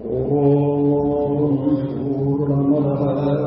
ॐ पूर्णमदः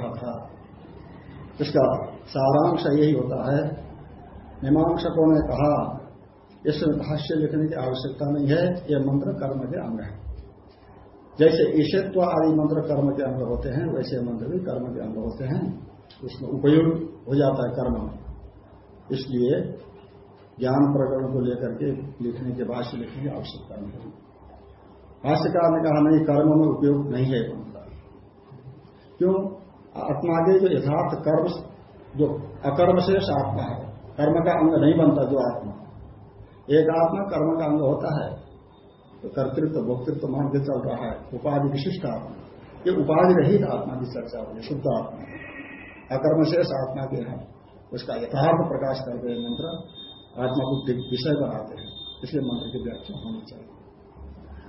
रहा था। इसका सारांश यही होता है। मीमांसकों ने कहा इसमें भाष्य लिखने की आवश्यकता नहीं है यह मंत्र कर्म के अंग है। जैसे ईशत्व आदि मंत्र कर्म के अंग होते हैं, वैसे मंत्र भी कर्म के अंग होते हैं। उसमें उपयोग हो जाता है कर्म। में इसलिए ज्ञान प्रकरण को लेकर के लिखने के भाष्य लिखने की आवश्यकता नहीं है। भाष्यकार ने कहा, नहीं, कर्म में उपयोग नहीं है मंत्र। क्यों? आत्मा के जो यथार्थ कर्म जो अकर्म शेष आत्मा है, कर्म का अंग नहीं बनता जो आत्मा। एक आत्मा कर्म का अंग होता है तो कर्तृत्व, भोक्तृत्व मान के चल रहा है, उपाधि विशिष्ट आत्मा। ये उपाधि रहित आत्मा की चर्चा हो शुद्ध आत्मा। अकर्म शेष आत्मा के हैं, उसका यथार्थ प्रकाश करते हैं मंत्र आत्मा को विषय बनाते हैं, इसलिए मंत्र की व्याख्या होनी चाहिए।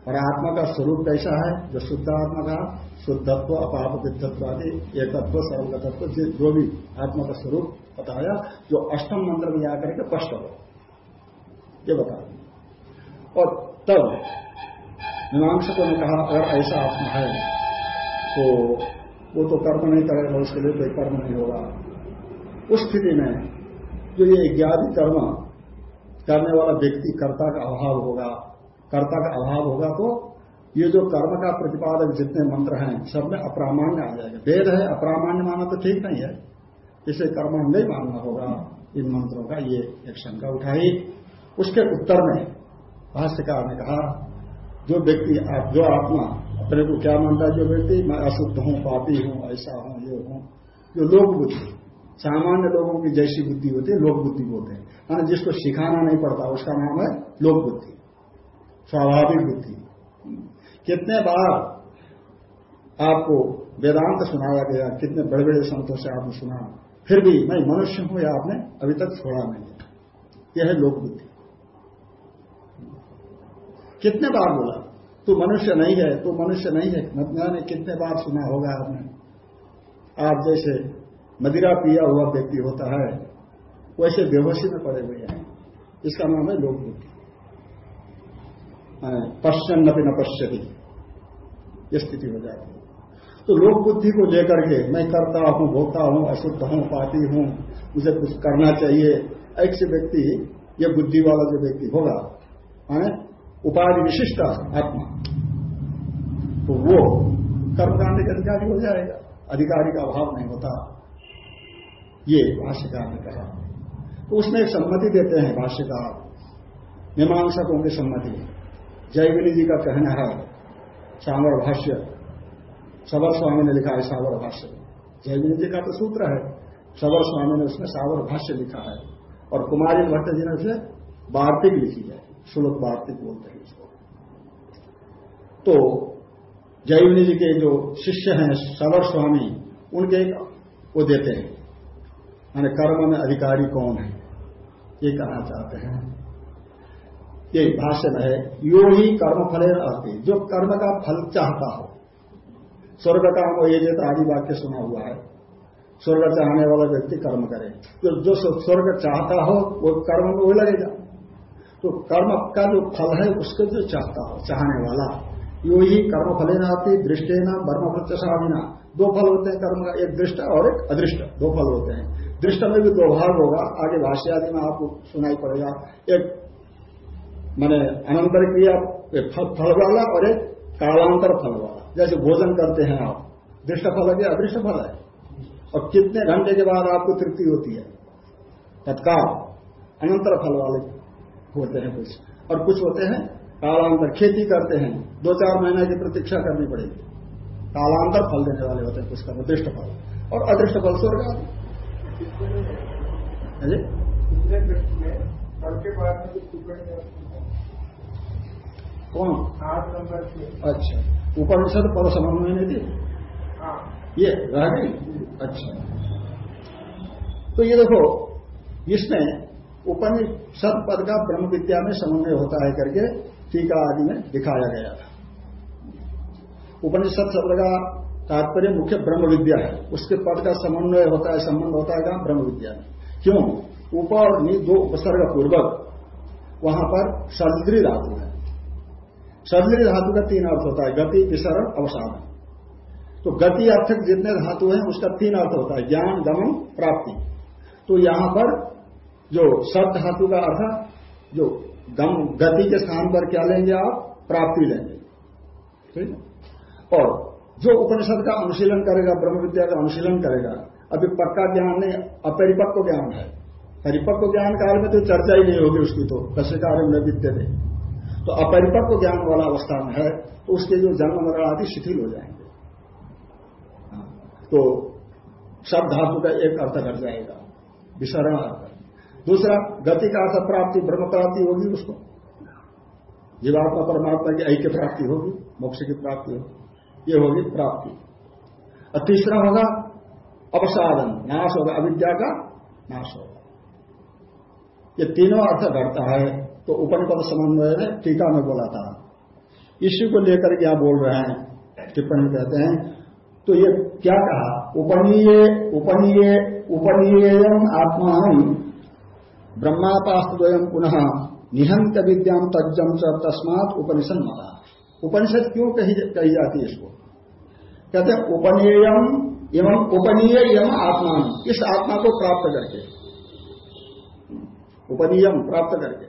और आत्मा का स्वरूप कैसा है? जो शुद्ध आत्मा का, शुद्धत्व अपाप विद्धत्व आदि, एकत्व सर्वगतत्व जो भी आत्मा का स्वरूप बताया, जो अष्टम मंत्र में आकर के स्पष्ट हो। ये बता और तब मीमांसकों ने कहा, अगर ऐसा आत्मा है तो वो तो कर्म नहीं करेगा, उसके लिए कोई कर्म नहीं होगा। उस स्थिति में जो ये ज्ञाति कर्म करने वाला व्यक्ति कर्ता का अभाव होगा कर्ता का अभाव होगा तो ये जो कर्म का प्रतिपादक जितने मंत्र हैं, सब में अप्रामाण्य आ जाएगा। वेद है, अप्रामाण्य माना तो ठीक नहीं है। इसे कर्म नहीं मानना होगा। इन मंत्रों का ये एक शंका उठाई। उसके उत्तर में भाष्यकार ने कहा, जो व्यक्ति आप, जो आत्मा, अपने को क्या मानता है? जो व्यक्ति, मैं अशुद्ध हूँ, पापी हूँ, ऐसा हूँ, ये हूँ। जो लोक बुद्धि, सामान्य लोगों की जैसी बुद्धि होती है, लोक बुद्धि बोलते हैं। माना जिसको सिखाना नहीं पड़ता, उसका नाम है लोक बुद्धि। स्वाभाविक बुद्धि। कितने बार आपको वेदांत सुनाया गया, कितने बड़े बड़े संतों से आपने सुना, फिर भी मैं मनुष्य हूँ या आपने अभी तक छोड़ा नहीं यह है लोक बुद्धि। कितने बार बोला, तू मनुष्य नहीं है, तू मनुष्य नहीं है। मैंने कितने बार सुना होगा आपने? आप जैसे मदिरा पिया हुआ व्यक्ति होता है, वैसे बेहोशी में पड़े हुए हैं। इसका नाम है लोक बुद्धि। पश्चन न पश्यति। ये स्थिति हो जाती है। तो लोक बुद्धि को लेकर के मैं करता हूँ, भोगता हूँ, अशुद्ध हूँ पाती हूँ, मुझे कुछ करना चाहिए, ऐसे व्यक्ति ये बुद्धि वाला जो व्यक्ति होगा, माने उपाधि विशिष्ट आत्मा तो वो कर्मकांड के अधिकारी हो जाएगा। अधिकारी का अभाव नहीं होता। ये भाष्यकार ने कहा। तो उसमें एक सम्मति देते हैं भाष्यकार। मीमांसकों की सम्मति। जयविनी जी का कहना है सावर भाष्य सबर स्वामी ने लिखा है सावर भाष्य। जयविनी जी का तो सूत्र है सबर स्वामी ने उसमें सावर भाष्य लिखा है। और कुमारी भट्ट जी ने उसे वार्तिक लिखी है, श्लोक वार्तिक बोलते हैं इसको। तो जयविनी जी के जो शिष्य हैं सबर स्वामी, उनके वो देते हैं, माने कर्म में अधिकारी कौन है? ये कहना चाहते हैं। ये भाष्य में है, यो ही कर्म फले आती जो कर्म का फल चाहता हो, स्वर्ग का वो ये आदि वाक्य सुना हुआ है, स्वर्ग चाहने वाला व्यक्ति कर्म करे। तो जो स्वर्ग चाहता हो, वो कर्म में वो लगेगा। तो कर्म का जो फल है, उसको जो चाहता हो, चाहने वाला, यो ही कर्म फले नाती दृष्टे न वर्म प्रत्यसाविना दो फल होते हैं कर्म का, एक दृष्ट और एक अदृष्ट। दो फल होते हैं। दृष्ट में भी दो भाग होगा, आगे भाष्य आदि में आपको सुनाई पड़ेगा। एक माने अनंतर क्रिया फल वाला और एक कालांतर फल वाला जैसे भोजन करते हैं आप। दृष्ट फल है अदृष्ट फल है? और कितने घंटे के बाद आपको तृप्ति होती है? तत्काल। अनंतर फल वाले होते हैं कुछ। और कुछ होते हैं कालांतर। खेती करते हैं। दो चार महीने की प्रतीक्षा करनी पड़ेगी। कालांतर फल देने वाले होते हैं कुछ कर्म दृष्ट फल। और अदृष्ट फल स्वर्ग आदि कौन? आठ नंबर से अच्छा। उपनिषद पर समन्वय नहीं थी? हाँ। ये रह गई? अच्छा। तो ये देखो इसमें उपनिषद पद का ब्रह्म विद्या में समन्वय होता है करके टीका आदि में दिखाया गया था। उपनिषद शब्द का तात्पर्य मुख्य ब्रह्म विद्या है। उसके पद का समन्वय होता है संबंध होता है कहा ब्रह्म विद्या में। क्यों? उप और नी दो उपसर्ग पूर्वक वहाँ पर सर्द्री धातु है। सर्द्री धातु का तीन अर्थ होता है, गति, विसरण, अवसाद। तो गति अर्थक जितने धातु हैं, उसका तीन अर्थ होता है, ज्ञान गमन प्राप्ति। तो यहाँ पर जो सब धातु का अर्थ, जो गम गति के स्थान पर क्या लेंगे आप? प्राप्ति लेंगे। ठीक और जो उपनिषद का अनुशीलन करेगा, ब्रह्म विद्या का अनुशीलन करेगा, अभी पक्का ज्ञान नहीं, अपरिपक्व ज्ञान है। परिपक्व ज्ञान काल में तो चर्चा ही नहीं होगी उसकी तो कस्य कार्य में थे तो अपरिपक्व ज्ञान वाला अवस्था में है तो उसके जो जन्म मरण आदि शिथिल हो जाएँगे। तो सब धातु का एक अर्थ घट जाएगा, विसरण अर्थ दूसरा, गति का अर्थ प्राप्ति, ब्रह्म प्राप्ति होगी उसको। जीवात्मा, परमात्मा की ऐक्य प्राप्ति होगी, मोक्ष की प्राप्ति होगी, ये होगी प्राप्ति। और तीसरा होगा अवसाधन नाश होगा, अविद्या का नाश होगा। ये तीनों अर्थ घटता है। तो उपनिपद समन्वय ने टीका में बोला था। इसी को लेकर क्या बोल रहे हैं? टिप्पणी कहते हैं तो ये क्या कहा? उपनीय उपनीय उपनीय आत्मा ब्रह्मापास्तम पुनः निहंत विद्याम तज्जम च तस्मात उपनिषद मता उपनिषद क्यों कही कही जाती है इसको? कहते हैं, उपनीयम एवं उपनीय एवं आत्मा इस आत्मा को प्राप्त करके। उपनियम प्राप्त करके।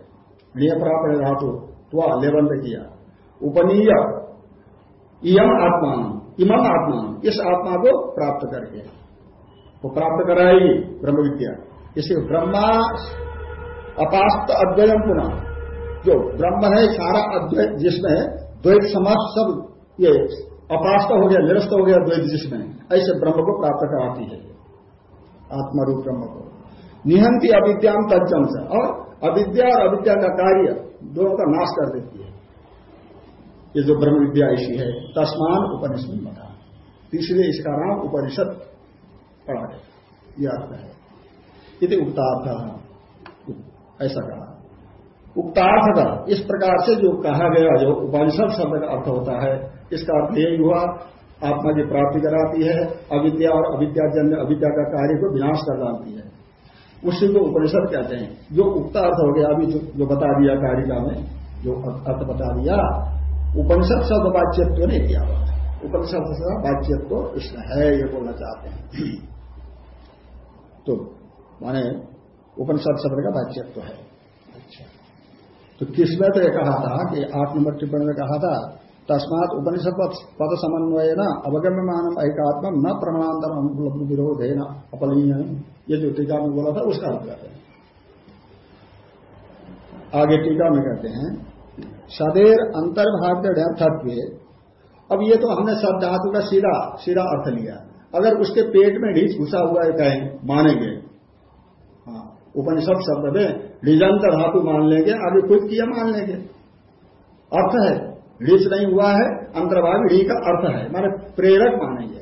प्राप्त धातु, त्वा लेबंध किया। उपनीय इम आत्मा इमम आत्मा इस आत्मा को प्राप्त करके। वो प्राप्त कराएगी ब्रह्म विद्या इसे ब्रह्मा अपास्त अद्वयम पुनः। जो ब्रह्म है, सारा अद्वैत जिसमें है, द्वैत समाज सब ये अपास्त हो गया, निरस्त हो गया, द्वैत जिसमें ऐसे ब्रह्म को प्राप्त कराती है। आत्मरूप ब्रह्म को। निहंती अविद्याम तज्जम से और अविद्या और अविद्या का कार्य दोनों का नाश कर देती है। ये जो ब्रह्म विद्या ऐसी है, तस्मान उपनिषद बता तीसरे इसका नाम उपनिषद पढ़ा गया यह अर्थ है। यदि उक्तार्थ। ऐसा कहा। उक्तार्थ का इस प्रकार से जो कहा गया, जो उपनिषद शब्द का अर्थ होता है, इसका अर्थ यही हुआ, आत्मा की प्राप्ति कराती है, अविद्या और अविद्या जन्य अविद्या का कार्य को विनाश कर डालती है। उसी को उपनिषद कहते हैं, जो उक्ता अर्थ हो गया, अभी जो जो बता दिया कारिका में, जो अर्थ बता दिया, उपनिषद शब्द बाच्यत्व नहीं किया हुआ उपनिषद से बाच्यत्व इसमें है, ये बोलना चाहते हैं। तो माने उपनिषद शब्द का बाच्यत्व है। अच्छा। तो किसमें तो ये कहा था कि आठ नंबर टिप्पणी में कहा था तस्मात उपनिषद पद समन्वय न अवगम्य मानव एकात्म न प्रमाणांतर अनुपलब्ध विरोध है न अपलीय ये जो टीका में बोला था, उसका अर्थ करते हैं। आगे टीका में कहते हैं, सदैर अंतर्भाग अर्थत्व अब ये तो हमने सब धातु का सीधा सीधा अर्थ लिया। अगर उसके पेट में ढीच घुसा हुआ है कहें, मानेंगे। हाँ उपनिषद शब्द में निजंतर धातु मान लेंगे, आगे खुद किया मान लेंगे। अर्थ है। रीच नहीं हुआ है अंतर्भाग री का अर्थ है। माने प्रेरक मानेंगे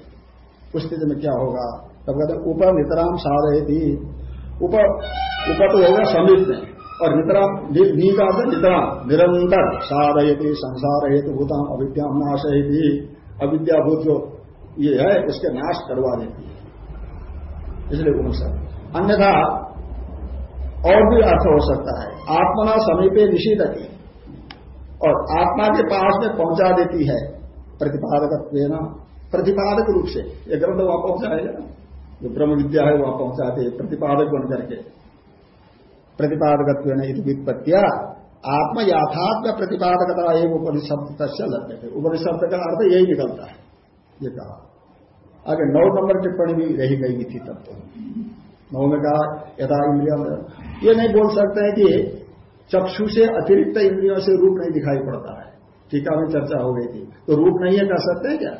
उस स्थिति में क्या होगा? तब कहते हैं, उप नितराम साधय थी उप उप तो होगा समीप में। और नितराम, नी का अर्थ नितराम, निरंतर साधयती संसार हेतु भूताम अविद्या नाश थी अविद्याभूत जो ये है, उसके नाश करवा देती है। इसलिए उपनिषद। अन्यथा और भी अर्थ हो सकता है। आत्मना समीपे निषिद्धति और आत्मा के पास में पहुँचा देती है। प्रतिपादक प्रतिपादक रूप से। ये ग्रंथ वहाँ पहुंचाएगा। ना जो ब्रह्म विद्या है, वहाँ पहुंचाते प्रतिपादक बन करके। प्रतिपादक वित्पत्तिया आत्म याथात्म प्रतिपादकता एवं उपनिषद लगते थे उपनिषद का अर्थ यही निकलता है। ये कहा। आगे नौ नंबर टिप्पणी भी रही गई थी तब तो नौ में कहा, यथा इंद्रिया ये नहीं बोल सकते हैं कि चक्षु से अतिरिक्त इंद्रियों से रूप नहीं दिखाई पड़ता है। टीका में चर्चा हो गई थी। तो रूप नहीं है, कह सकते क्या?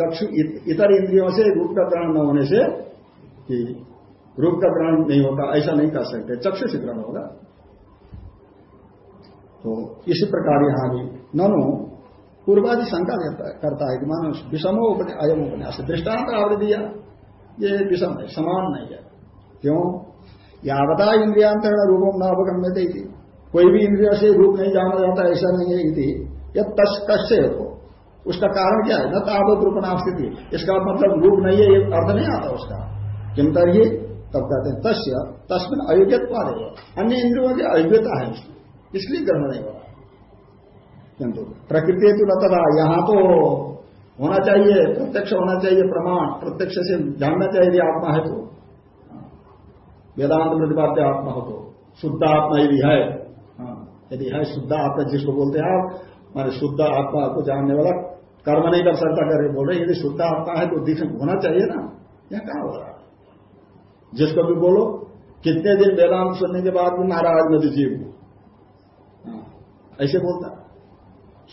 चक्षु इतर इंद्रियों से रूप का ग्रहण न होने से कि रूप का ग्रहण नहीं होता ऐसा नहीं कर सकते। चक्षु से ग्रहण होगा। तो इसी प्रकार यहाँ भी ननु पूर्वादि शंका करता है कि मानो विषमो अयम उपन्यास दृष्टांत आवृत दिया। ये विषम है, समान नहीं है। क्यों? यावता इंद्रियांतरण रूपम न अवगम्य थी कोई भी इंद्रियों से रूप नहीं जाना जाता ऐसा नहीं है यदि यह तस् कश्य हो उसका कारण क्या है? न तावत रूपनाम स्थिति इसका मतलब रूप नहीं है ये अर्थ नहीं आता उसका। किम तरिए तब कहते हैं तस्य तस्मिन अयोग्यता है। अन्य इंद्रियों की अयोग्यता है इसलिए ग्रहण नहीं होगा किंतु प्रकृति तो न तथा यहाँ तो होना चाहिए प्रत्यक्ष होना चाहिए प्रमाण। प्रत्यक्ष से जानना चाहिए आत्मा है तो। वेदांत प्रतिपाद्य आत्मा हो तो। शुद्ध आत्मा यदि हाँ, यदि है शुद्ध आत्मा जिसको बोलते हैं आप मारे शुद्ध आत्मा को जानने वाला कर्म नहीं कर सकता करे बोल रहे यदि शुद्ध आत्मा है तो दिख होना चाहिए ना। यह कहा हो रहा जिसको भी बोलो, कितने दिन वेदांत सुनने के बाद भी नाराज़ नदी जीव ऐसे बोलता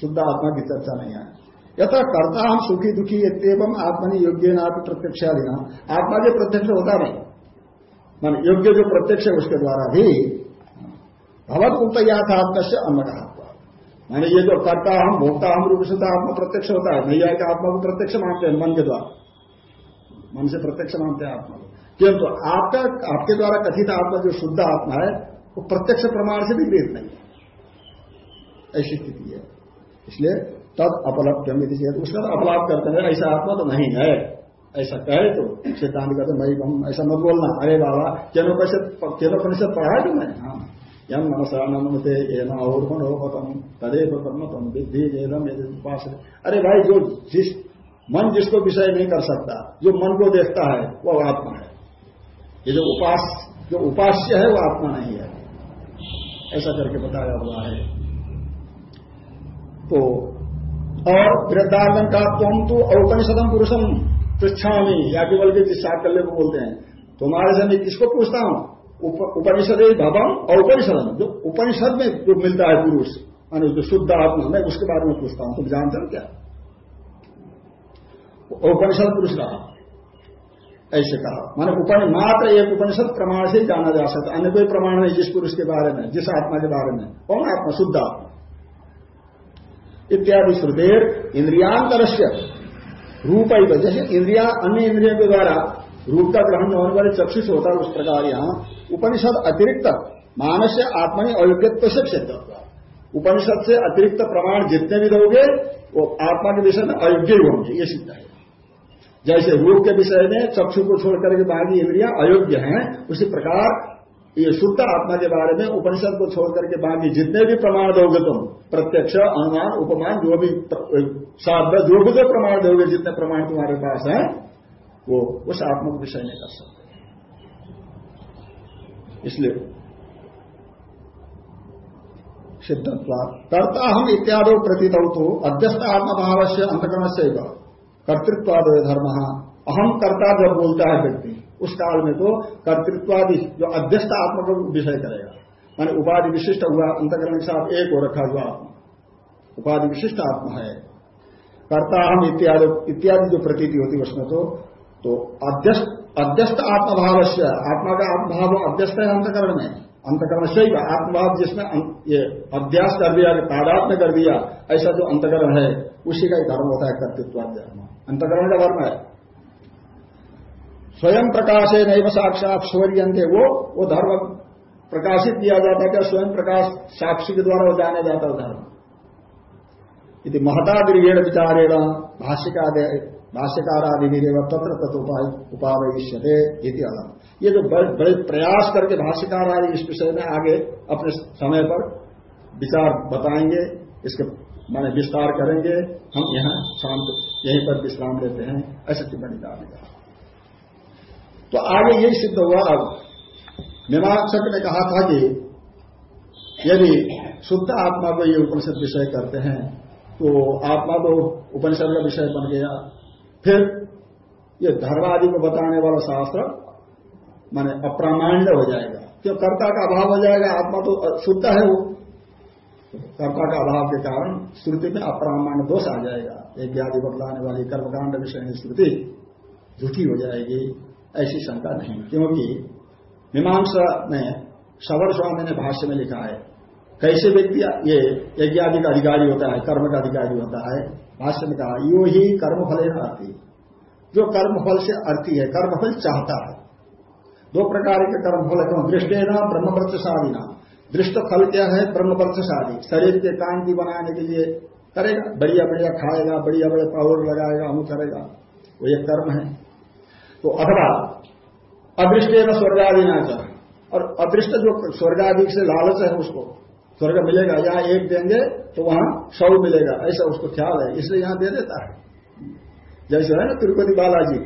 शुद्ध आत्मा की चर्चा नहीं है। यथा करता हम सुखी दुखी एवं आत्मनि योग्य ना प्रत्यक्ष आत्मा के प्रत्यक्ष होता नहीं। मान योग्य जो प्रत्यक्ष है, उसके द्वारा भी भगवत उक्त आत्मा से अन्न कहा मैंने ये जो करता हम भोगता हम रूप से आत्मा, प्रत्यक्ष होता है। नैया के आत्मा को प्रत्यक्ष मानते हैं, मन के द्वारा। मन से प्रत्यक्ष मानते हैं आत्मा को। किंतु आपका, आपके द्वारा कथित आत्मा जो शुद्ध आत्मा है, वो प्रत्यक्ष प्रमाण से भी वेद नहीं है। ऐसी स्थिति है। इसलिए तद अपलब्ध उसका तो अपलाप करते हैं, ऐसा आत्मा तो नहीं है। ऐसा कहे तो सिद्धांत कहते मैं ऐसा मत बोलना। अरे बाबा, केनोपनिषद पढ़ा है मैं हाँ। यम नमसा नमते ये न और मनोपतम तदेव कर्मतम विद्धि एदम उपास अरे भाई, जो जिस मन जिसको विषय नहीं कर सकता, जो मन को देखता है, वो आत्मा है। ये जो उपास जो उपास्य है, वो आत्मा नहीं है। ऐसा करके बताया हुआ है। तो और वृद्धार्दन का तुम तो औपनिषदम पुरुषम पृछामी या केवल के जिस साकल्य को बोलते हैं, तुम्हारे से मैं किसको पूछता हूँ? उपनिषद भवन और उपनिषद। जो उपनिषद में जो मिलता है पुरुष मानी जो शुद्ध आत्मा मैं, उसके बारे में पूछता हूँ। तुम जानते हो क्या? उपनिषद पुरुष कहा ऐसे कहा। माने उपन, मात्र एक उपनिषद प्रमाण से जाना जा सकता। अन्य कोई प्रमाण नहीं जिस पुरुष के बारे में, जिस आत्मा के बारे में। कौन आत्मा? शुद्ध आत्मा। इत्यादि श्रुदेर इंद्रियांतर रूप ही जैसे इंद्रिया अन्य इंद्रियों के द्वारा रूप का ग्रहण होने वाले चक्षु से होता है उस प्रकार यहाँ। उपनिषद अतिरिक्त मानस आत्मनि अयोग्यत्व से सिद्ध होगा उपनिषद से अतिरिक्त प्रमाण जितने भी दोगे, वो आत्मा के विषय में अयोग्य होंगे, ये सिद्ध है। जैसे रूप के विषय में चक्षु को छोड़कर के बाकी इंद्रिया अयोग्य हैं, उसी प्रकार ये शुद्ध आत्मा के बारे में उपनिषद को छोड़ करके बाकी जितने भी प्रमाण दोगे तुम, प्रत्यक्ष, अनुमान, उपमान, जो भी, साध्य, जो भी प्रमाण दोगे, जितने प्रमाण तुम्हारे पास हैं वो, उस आत्मा को विषय नहीं कर सकते। इसलिए सिद्धत्वा कर्ता हम इत्यादि प्रतीत तो अध्यस्त आत्मभाव से अंतकरण से कर्तृत्वाद धर्म। अहम कर्ता जब बोलता है व्यक्ति, उस काल में तो कर्तृत्वादि जो अध्यस्त आत्मा को विषय करेगा। माने उपाधि विशिष्ट हुआ, अंतकरण के साथ एक हो रखा हुआ आत्मा। उपाधि विशिष्ट आत्मा है। कर्ता हम इत्यादि इत्यादि जो प्रतीति होती उसमें तो तो अध्यस्त आत्मभाव से आत्मा का आत्मभाव अध्यस्त है अंतकरण में। अंतकरण से ही आत्मभाव जिसमें ये अभ्यास कर दिया तादाद में कर दिया, ऐसा जो अंतकरण है, उसी का ही धर्म होता है कर्तृत्व अंतकरण का धर्म है। स्वयं प्रकाश है नहीं साक्षात सूर्यंते वो वो धर्म प्रकाशित किया जाता है, क्या स्वयं प्रकाश साक्षी के द्वारा जाना जाता है धर्म। यदि महता दीर्घेण विचारेण भाष्यकार भाष्यकारादिवीरेव तत्र तत्पाय उपावयिष्यते इति अलग ये जो बड़े प्रयास करके भाष्यकार आदि इस विषय में आगे अपने समय पर विचार बताएँगे, इसके माने विस्तार करेंगे, हम यहाँ शांत, यहीं पर विश्राम लेते हैं, ऐसे टिप्पणी डालने का तो आगे यही सिद्ध हुआ अब। मीमांसक ने कहा था कि यदि शुद्ध आत्मा को ये उपनिषद विषय करते हैं तो आत्मा तो उपनिषद का विषय बन गया। फिर ये धर्म आदि को बताने वाला शास्त्र माने अप्रामाण्य हो जाएगा। क्यों? कर्ता का अभाव हो जाएगा, आत्मा तो शुद्ध है वो। कर्ता का अभाव के कारण श्रुति में अप्रामाण्य दोष आ जाएगा। एक व्याधि बतलाने वाली कर्मकांड विषय श्रुति झूठी हो जाएगी, ऐसी शंका नहीं। क्योंकि मीमांसा में सवर स्वामी ने भाष्य में लिखा है कैसे व्यक्ति, ये यज्ञादि का अधिकारी होता है कर्म का अधिकारी होता है, भाष्य में कहा, यो ही कर्मफल आती जो कर्मफल से अर्थी है, कर्मफल चाहता है। दो प्रकार के कर्मफल क्यों दृष्टेना ब्रह्मवर्ष साधीना दृष्ट फल क्या है ब्रह्मवर्ष शादी शरीर के कांति बनाने के लिए करेगा, बढ़िया बढ़िया खाएगा, बढ़िया बढ़िया पाउडर लगाएगा अमु करेगा। वो एक कर्म है। तो अथवा अदृष्टे अदृष्ट स्वर्गादि ना और अदृष्ट जो स्वर्गादि से लालच है उसको स्वर्ग मिलेगा, यहाँ एक देंगे तो वहाँ सौ मिलेगा। ऐसा उसको ख्याल है। इसलिए यहाँ दे देता है। जैसे है ना तिरुपति बालाजी।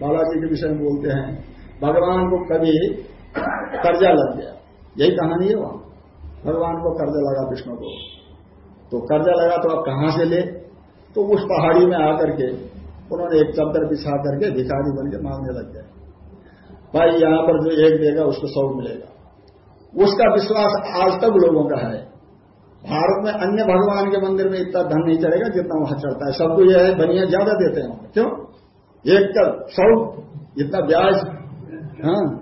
बालाजी के विषय में बोलते हैं, भगवान को कभी कर्जा लग गया। यही कहानी है वहाँ। भगवान को कर्जा लगा विष्णु को। तो कर्जा लगा तो आप कहाँ से ले? तो उस पहाड़ी में आकर के उन्होंने एक चद्दर बिछा करके भिखारी बन के मांगने लग गए। भाई, यहाँ पर जो एक देगा, उसको सौ मिलेगा। उसका विश्वास आज तक लोगों का है। भारत में अन्य भगवान के मंदिर में इतना धन नहीं चलेगा जितना वहाँ चढ़ता है। सबको यह है, बनिया ज़्यादा देते हैं। क्यों? एक का सौ, इतना ब्याज। हाँ।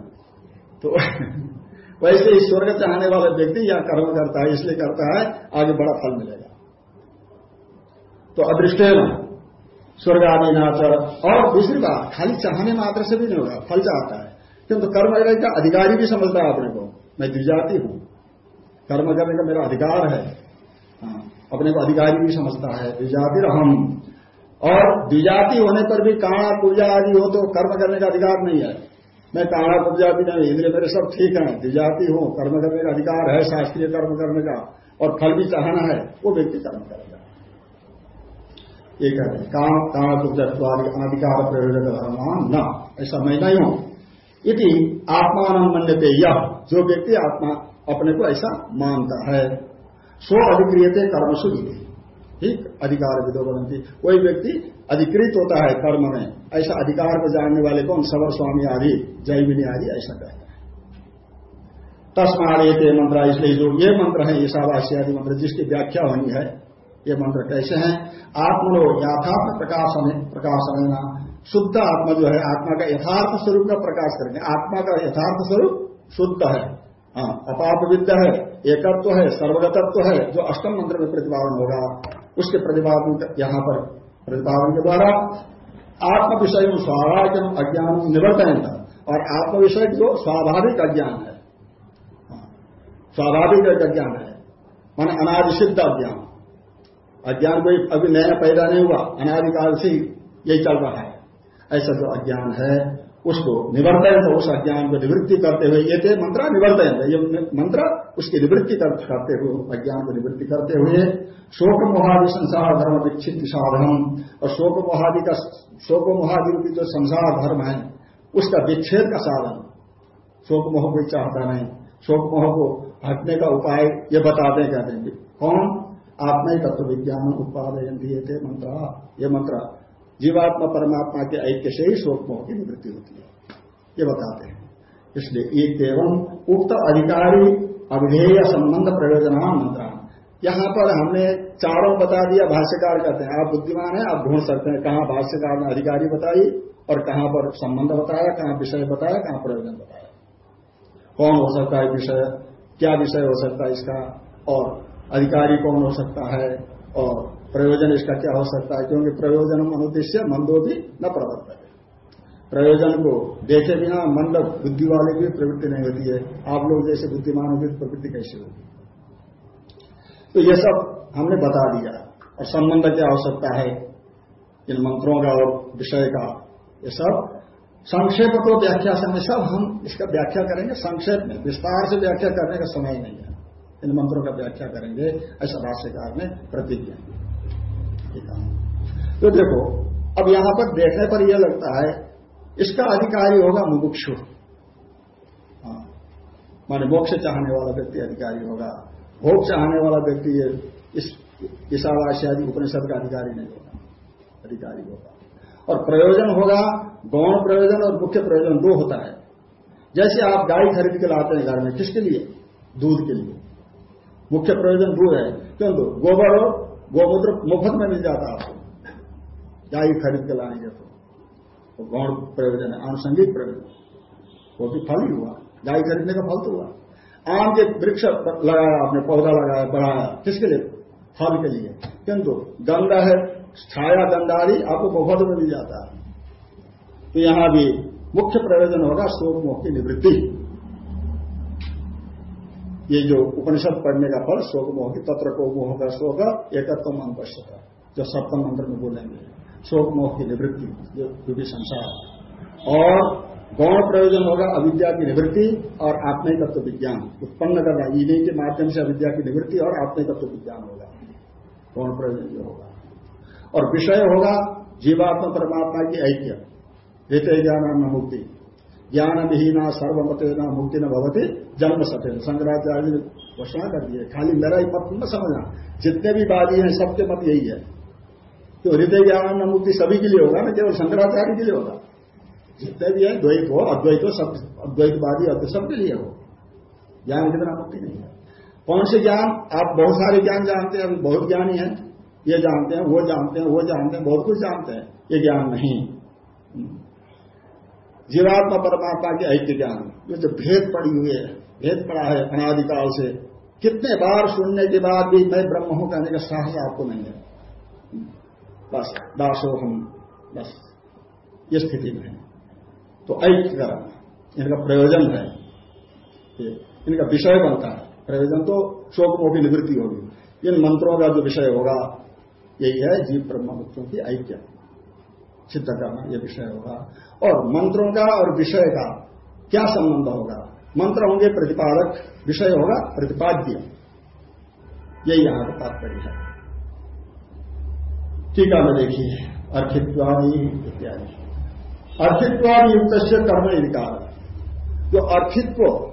तो वैसे ही स्वर्ग चाहने वाला व्यक्ति यह कर्म करता है, इसलिए करता है, आगे बड़ा फल मिलेगा। तो अदृष्ट स्वर्ग आदि नाचर। और दूसरी बात, खाली चाहने मात्र से भी नहीं होगा, फल चाहता है। किंतु कर्म का अधिकारी भी समझता है अपने को। मैं द्विजाति हूँ। कर्म करने का मेरा अधिकार है। हाँ, अपने को अधिकारी भी समझता है। द्विजाति हम और द्विजाति होने पर भी काणा पूजा आदि हो तो कर्म करने का अधिकार नहीं है। मैं काणा पूजा भी नहीं इंद्रिय मेरे सब ठीक है। द्विजाति हूँ कर्म करने का अधिकार है शास्त्रीय कर्म करने का। और फल भी चाहना है वो व्यक्ति कर्म करेगा। ये कह रहे काम काणा पूजा अनाधिकार प्रयोजक धर्मान न। ऐसा मैं नहीं हूँ। इति आत्मान मन्यते यह जो व्यक्ति आत्मा अपने को ऐसा मानता है। स्व अधिक्रियते कर्म शुद्ध ठीक अधिकार विदो बनती कोई व्यक्ति अधिकृत होता है कर्म में, ऐसा अधिकार को जानने वाले कौन? सवर स्वामी आदि जैविनी आदि ऐसा कहते हैं। तस्मारे मंत्र इसलिए जो ये मंत्र है ईशावासी आदि मंत्र, जिसकी व्याख्या होनी है, ये मंत्र कैसे हैं? आत्मनो याथात्म प्रकाशन प्रकाशन शुद्ध आत्मा जो है आत्मा का यथार्थ स्वरूप का प्रकाश करेंगे। आत्मा का यथार्थ स्वरूप शुद्ध है। हाँ अपाप विद्या है एकत्व है सर्वगतत्व है जो अष्टम मंत्र में प्रतिपादन होगा उसके प्रतिपादन यहाँ पर प्रतिपादन के द्वारा आत्म विषय स्वाभाविक अज्ञान निवर्तन और आत्म विषय जो स्वाभाविक अज्ञान है। हाँ, स्वाभाविक अज्ञान है। मान अनादिसिद्ध अज्ञान। अज्ञान कोई अभी नया पैदा नहीं हुआ अनादिकाल से यही चल रहा है। ऐसा जो अज्ञान है, उसको निवर्तन तो उस अज्ञान को निवृत्ति करते हुए, ये थे मंत्र निवर्तन ये मंत्र उसकी निवृत्ति करते हुए, अज्ञान को निवृत्ति करते हुए शोक मोहादि संसार धर्म विक्षित साधन और शोक मोहादि का शोक मोहादि की जो संसार धर्म है, उसका विच्छेद का साधन। शोक मोह कोई चाहता नहीं। शोक मोह को हटने का उपाय ये बताते कहते हैं कौन? आत्मा ही तत्व विज्ञान उत्पादन दिए थे मंत्र। ये मंत्र जीवात्मा परमात्मा के ऐक्य से ही शोक मोह की निवृत्ति होती है। ये बताते हैं। इसलिए एक एवं उक्त अधिकारी अवधेय संबंध प्रयोजना मंत्र। यहाँ पर हमने चारों बता दिया, भाष्यकार कहते हैं, आप बुद्धिमान है, आप ढूंढ सकते हैं। कहाँ भाष्यकार ने अधिकारी बताई और कहाँ पर संबंध बताया, कहाँ विषय बताया, कहाँ प्रयोजन बताया। कौन हो सकता है विषय? क्या विषय हो सकता है इसका? और अधिकारी कौन हो सकता है? और प्रयोजन इसका क्या हो सकता है? क्योंकि प्रयोजन अनुद्देश्य मंदो भी न प्रवर्त है प्रयोजन को देखे बिना मंद बुद्धि वाले की प्रवृत्ति नहीं होती है। आप लोग जैसे बुद्धिमान होगी की प्रवृत्ति कैसे होगी? तो यह सब हमने बता दिया। और संबंध क्या हो सकता है? इन मंत्रों का और विषय का। ये सब संक्षेप को व्याख्या समय सब हम इसका व्याख्या करेंगे। संक्षेप में विस्तार से व्याख्या करने का समय नहीं है। इन मंत्रों का व्याख्या करेंगे। ऐसा भाष्यकार ने प्रतिज्ञा है। तो देखो, अब यहाँ पर देखने पर यह लगता है, इसका अधिकारी होगा मुमुक्षु। हाँ। माने मोक्ष चाहने वाला व्यक्ति अधिकारी होगा। भोग चाहने वाला व्यक्ति ये, इस ईशावासी आदि उपनिषद का अधिकारी नहीं होगा। अधिकारी होगा। और प्रयोजन होगा, गौण प्रयोजन और मुख्य प्रयोजन दो होता है। जैसे आप गाय खरीद के लाते हैं घर में, किसके लिए? दूध के लिए। मुख्य प्रयोजन दूध है। क्यों दो? गोबर और गोमूत्र मुफ़्त में मिल जाता आपको। गाय खरीद के लाएँगे तो, तो गौण प्रयोजन है आनुषंगिक प्रयोजन वो भी फल ही हुआ। गाय खरीदने का फल तो हुआ। आम के वृक्ष लगाया आपने पौधा लगाया बढ़ाया किसके लिए? फल के लिए। किंतु गंगा है छाया गंधारी आपको मुफ़्त में मिल जाता है। तो यहाँ भी मुख्य प्रयोजन होगा शोक मोह की निवृत्ति। ये जो उपनिषद पढ़ने का फल शोक मोह की तत्र को मोह का शोक, एकत्व अनुपस्थित जो सप्तम मंत्र में बोलेंगे। शोक मोह की निवृत्ति, जो क्योंकि संसार और गौण प्रयोजन होगा अविद्या की निवृत्ति और आत्मिकत्व विज्ञान। उत्पन्न करना इन्हीं के माध्यम से अविद्या की निवृत्ति और आत्मिकत्व विज्ञान होगा। गौण प्रयोजन जो होगा। और विषय होगा जीवात्मा परमात्मा की ऐक्य। ऋत ज्ञान मुक्ति ज्ञान विहीना सर्वमतेना मुक्ति न भवती, जन्म सत्य। शंकराचार्य ने घोषणा कर दी है, खाली मेरा ही मत न समझना। जितने भी वादी हैं, सबके मत यही है। तो हृदय ज्ञान न मुक्ति सभी के लिए होगा ना, केवल शंकराचार्य के लिए होगा। जितने भी है, द्वैत हो, अद्वैत हो, सब अद्वैतवादी अद्वैत सबके लिए हो। ज्ञान कितना मुक्ति नहीं है। कौन से ज्ञान? आप बहुत सारे ज्ञान जानते हैं, बहुत ज्ञानी है। ये जानते हैं, वो जानते हैं, वो जानते हैं, बहुत कुछ जानते हैं। ये ज्ञान नहीं। जीवात्मा परमात्मा के ऐक्य ज्ञान। ये जो भेद पड़ी हुई है, भेद पड़ा है अनादिकाल से। कितने बार सुनने के बाद भी मैं ब्रह्म हूँ कहने का साहस आपको नहीं है। बस दासो हम बस, ये स्थिति में है। तो ऐक्य करना इनका प्रयोजन है। इनका विषय बनता है। प्रयोजन तो शोक की निवृत्ति होगी। इन मंत्रों का जो विषय होगा, यही है जीव ब्रह्म की ऐक्य। सिद्ध करना यह विषय होगा। और मंत्रों का और विषय का क्या संबंध होगा? मंत्र होंगे प्रतिपादक, विषय होगा प्रतिपाद्य। यही यहाँ का तात्पर्य है। टीका में देखिए, अर्थित्वादी इत्यादि। अर्थित्वादि युक्त से कर्म अधिकार जो अर्थित्व,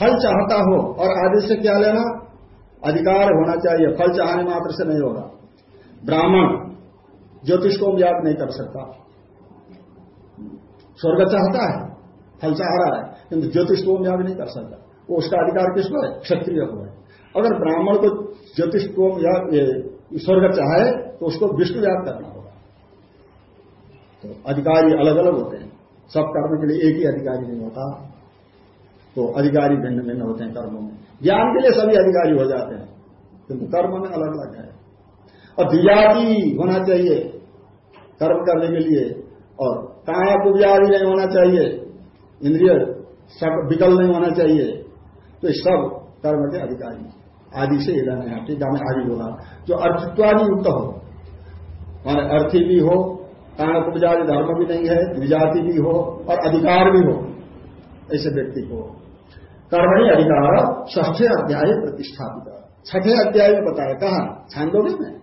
फल चाहता हो और आदि से क्या लेना? अधिकार होना चाहिए। फल चाहने मात्र से नहीं होगा। ब्राह्मण ज्योतिष को याद नहीं कर सकता। स्वर्ग चाहता है, फल चाह रहा है, किंतु ज्योतिष को याद नहीं कर सकता। वो उसका अधिकार किसको है? क्षत्रिय को है। अगर ब्राह्मण को ज्योतिष को स्वर्ग चाहे तो उसको विष्णु याद करना होगा। तो अधिकारी अलग अलग होते हैं। सब कर्म के लिए एक ही अधिकारी नहीं होता। तो अधिकारी भिन्न भिन्न होते हैं कर्मों में। ज्ञान के लिए सभी अधिकारी हो जाते हैं। किंतु कर्म में अलग अलग है। और दियादी होना चाहिए। कर्म करने के लिए। और काया कुब्यादि नहीं होना चाहिए। इंद्रिय विकल नहीं होना चाहिए। तो सब कर्म के अधिकारी आदि से हिला नहीं ठीक है आदि होगा जो अर्थित्वादि युक्त हो, माने अर्थी भी हो काया कुब्यादि धर्म भी नहीं है, विजाति भी हो और अधिकार भी हो, ऐसे व्यक्ति को। कर्मणी अधिकार ष्ठे अध्याय प्रतिष्ठापित। छठे अध्याय में बताया, कहा? छांदोगे? में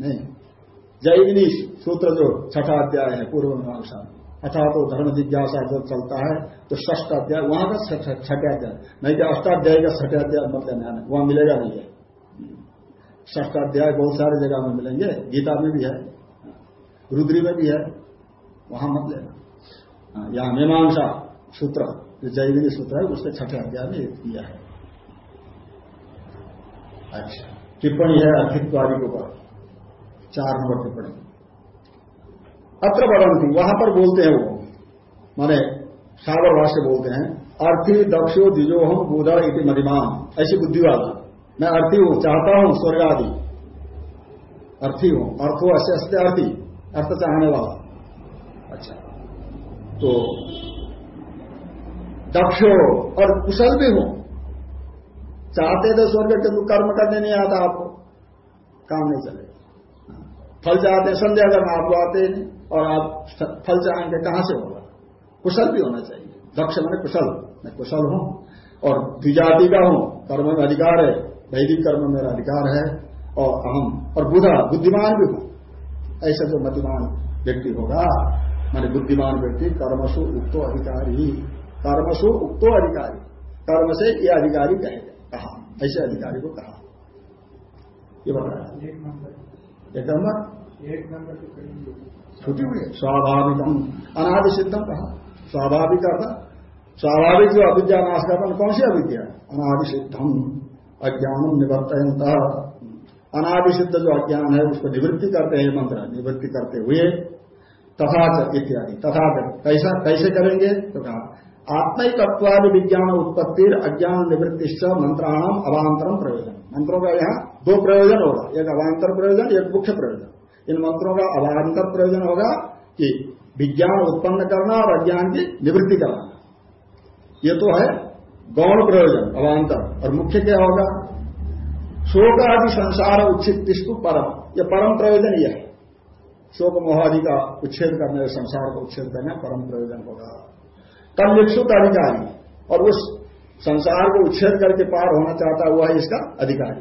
नहीं। जैविनी सूत्र जो छठा अध्याय है, पूर्व मीमांसा। अथा तो धर्म जिज्ञासा जो चलता है तो ष्ठ अध्याय वहाँ का छठे अध्याय नहीं तो अष्टाध्याय का छठे अध्याय मत लेना है वहाँ मिलेगा नहीं है। ष्ठ अध्याय बहुत सारे जगह में मिलेंगे, गीता में भी है, रुद्री में भी है, वहाँ मत लेना। यहाँ मीमांसा सूत्र, जो जैविनी सूत्र है उसके छठे अध्याय में दिया है। अच्छा टिप्पणी है अर्थित्वादि के ऊपर चार नंबर टिप्पणी अत्र बढ़ंती वहाँ पर बोलते हैं वो, माने सागर भाष्य बोलते हैं, अर्थी दक्षो दिजो हम बुधा इति मदिमान ऐसी बुद्धि वाला मैं अर्थी हूँ, चाहता हूँ स्वर्ग आदि अर्थी हूँ, अर्थो अस्य अस्ते अर्थी, अर्थ चाहने वाला। अच्छा। तो दक्षो, और कुशल भी हूँ। चाहते थे स्वर्ग के कर्म करने नहीं आता आपको। काम नहीं चले फल चाहते हैं संध्या करना आपको आते ही नहीं और आप फल चाहेंगे कहाँ से होगा? कुशल भी होना चाहिए। दक्ष मैंने कुशल। मैं कुशल हूँ और द्विजाति का हूँ कर्म में अधिकार है वैदिक कर्म में मेरा अधिकार है और अहम और बुधा बुद्धिमान भी हूँ। ऐसा जो मतिमान व्यक्ति होगा माने बुद्धिमान व्यक्ति कर्मसु उक्तो अधिकारी। कर्मसु उक्तो अधिकारी। कर्म से ये अधिकारी कहेगा कहा। ऐसे अधिकारी को कहा। ये बताया एक नंबर। एक नंबर की कहीं छुट्टी हुई है। स्वाभाविकम। अनादि सिद्धम कहा। स्वाभाविक अर्थ स्वाभाविक जो अविद्या नाश करता कौन सी अविद्या अनादि सिद्धम। अज्ञानम निवर्तयंत अनादि सिद्ध जो अज्ञान है उसको निवृत्ति करते हैं मंत्र निवृत्ति करते हुए तथा इत्यादि। तथा कैसा कैसे करेंगे? तो कहा आत्मिकत्वादि विज्ञान उत्पत्ति अज्ञान निवृत्ति मंत्राणाम अवांतरम प्रयोजन। मंत्रों का यहाँ दो प्रयोजन होगा। एक अवांतर प्रयोजन एक मुख्य प्रयोजन। इन मंत्रों का अवांतर प्रयोजन होगा कि विज्ञान उत्पन्न करना और अज्ञान की निवृत्ति करना। ये तो है गौण प्रयोजन, अवांतर। और मुख्य क्या होगा? शोक आदि संसार उच्छित इसको परम। यह परम प्रयोजन यह है। शोक मोहादि का उच्छेद करने, संसार का उच्छेद करना परम प्रयोजन होगा। तनिक्षुत अधिकारी। और उस संसार को उच्छेद करके पार होना चाहता हुआ है इसका अधिकारी।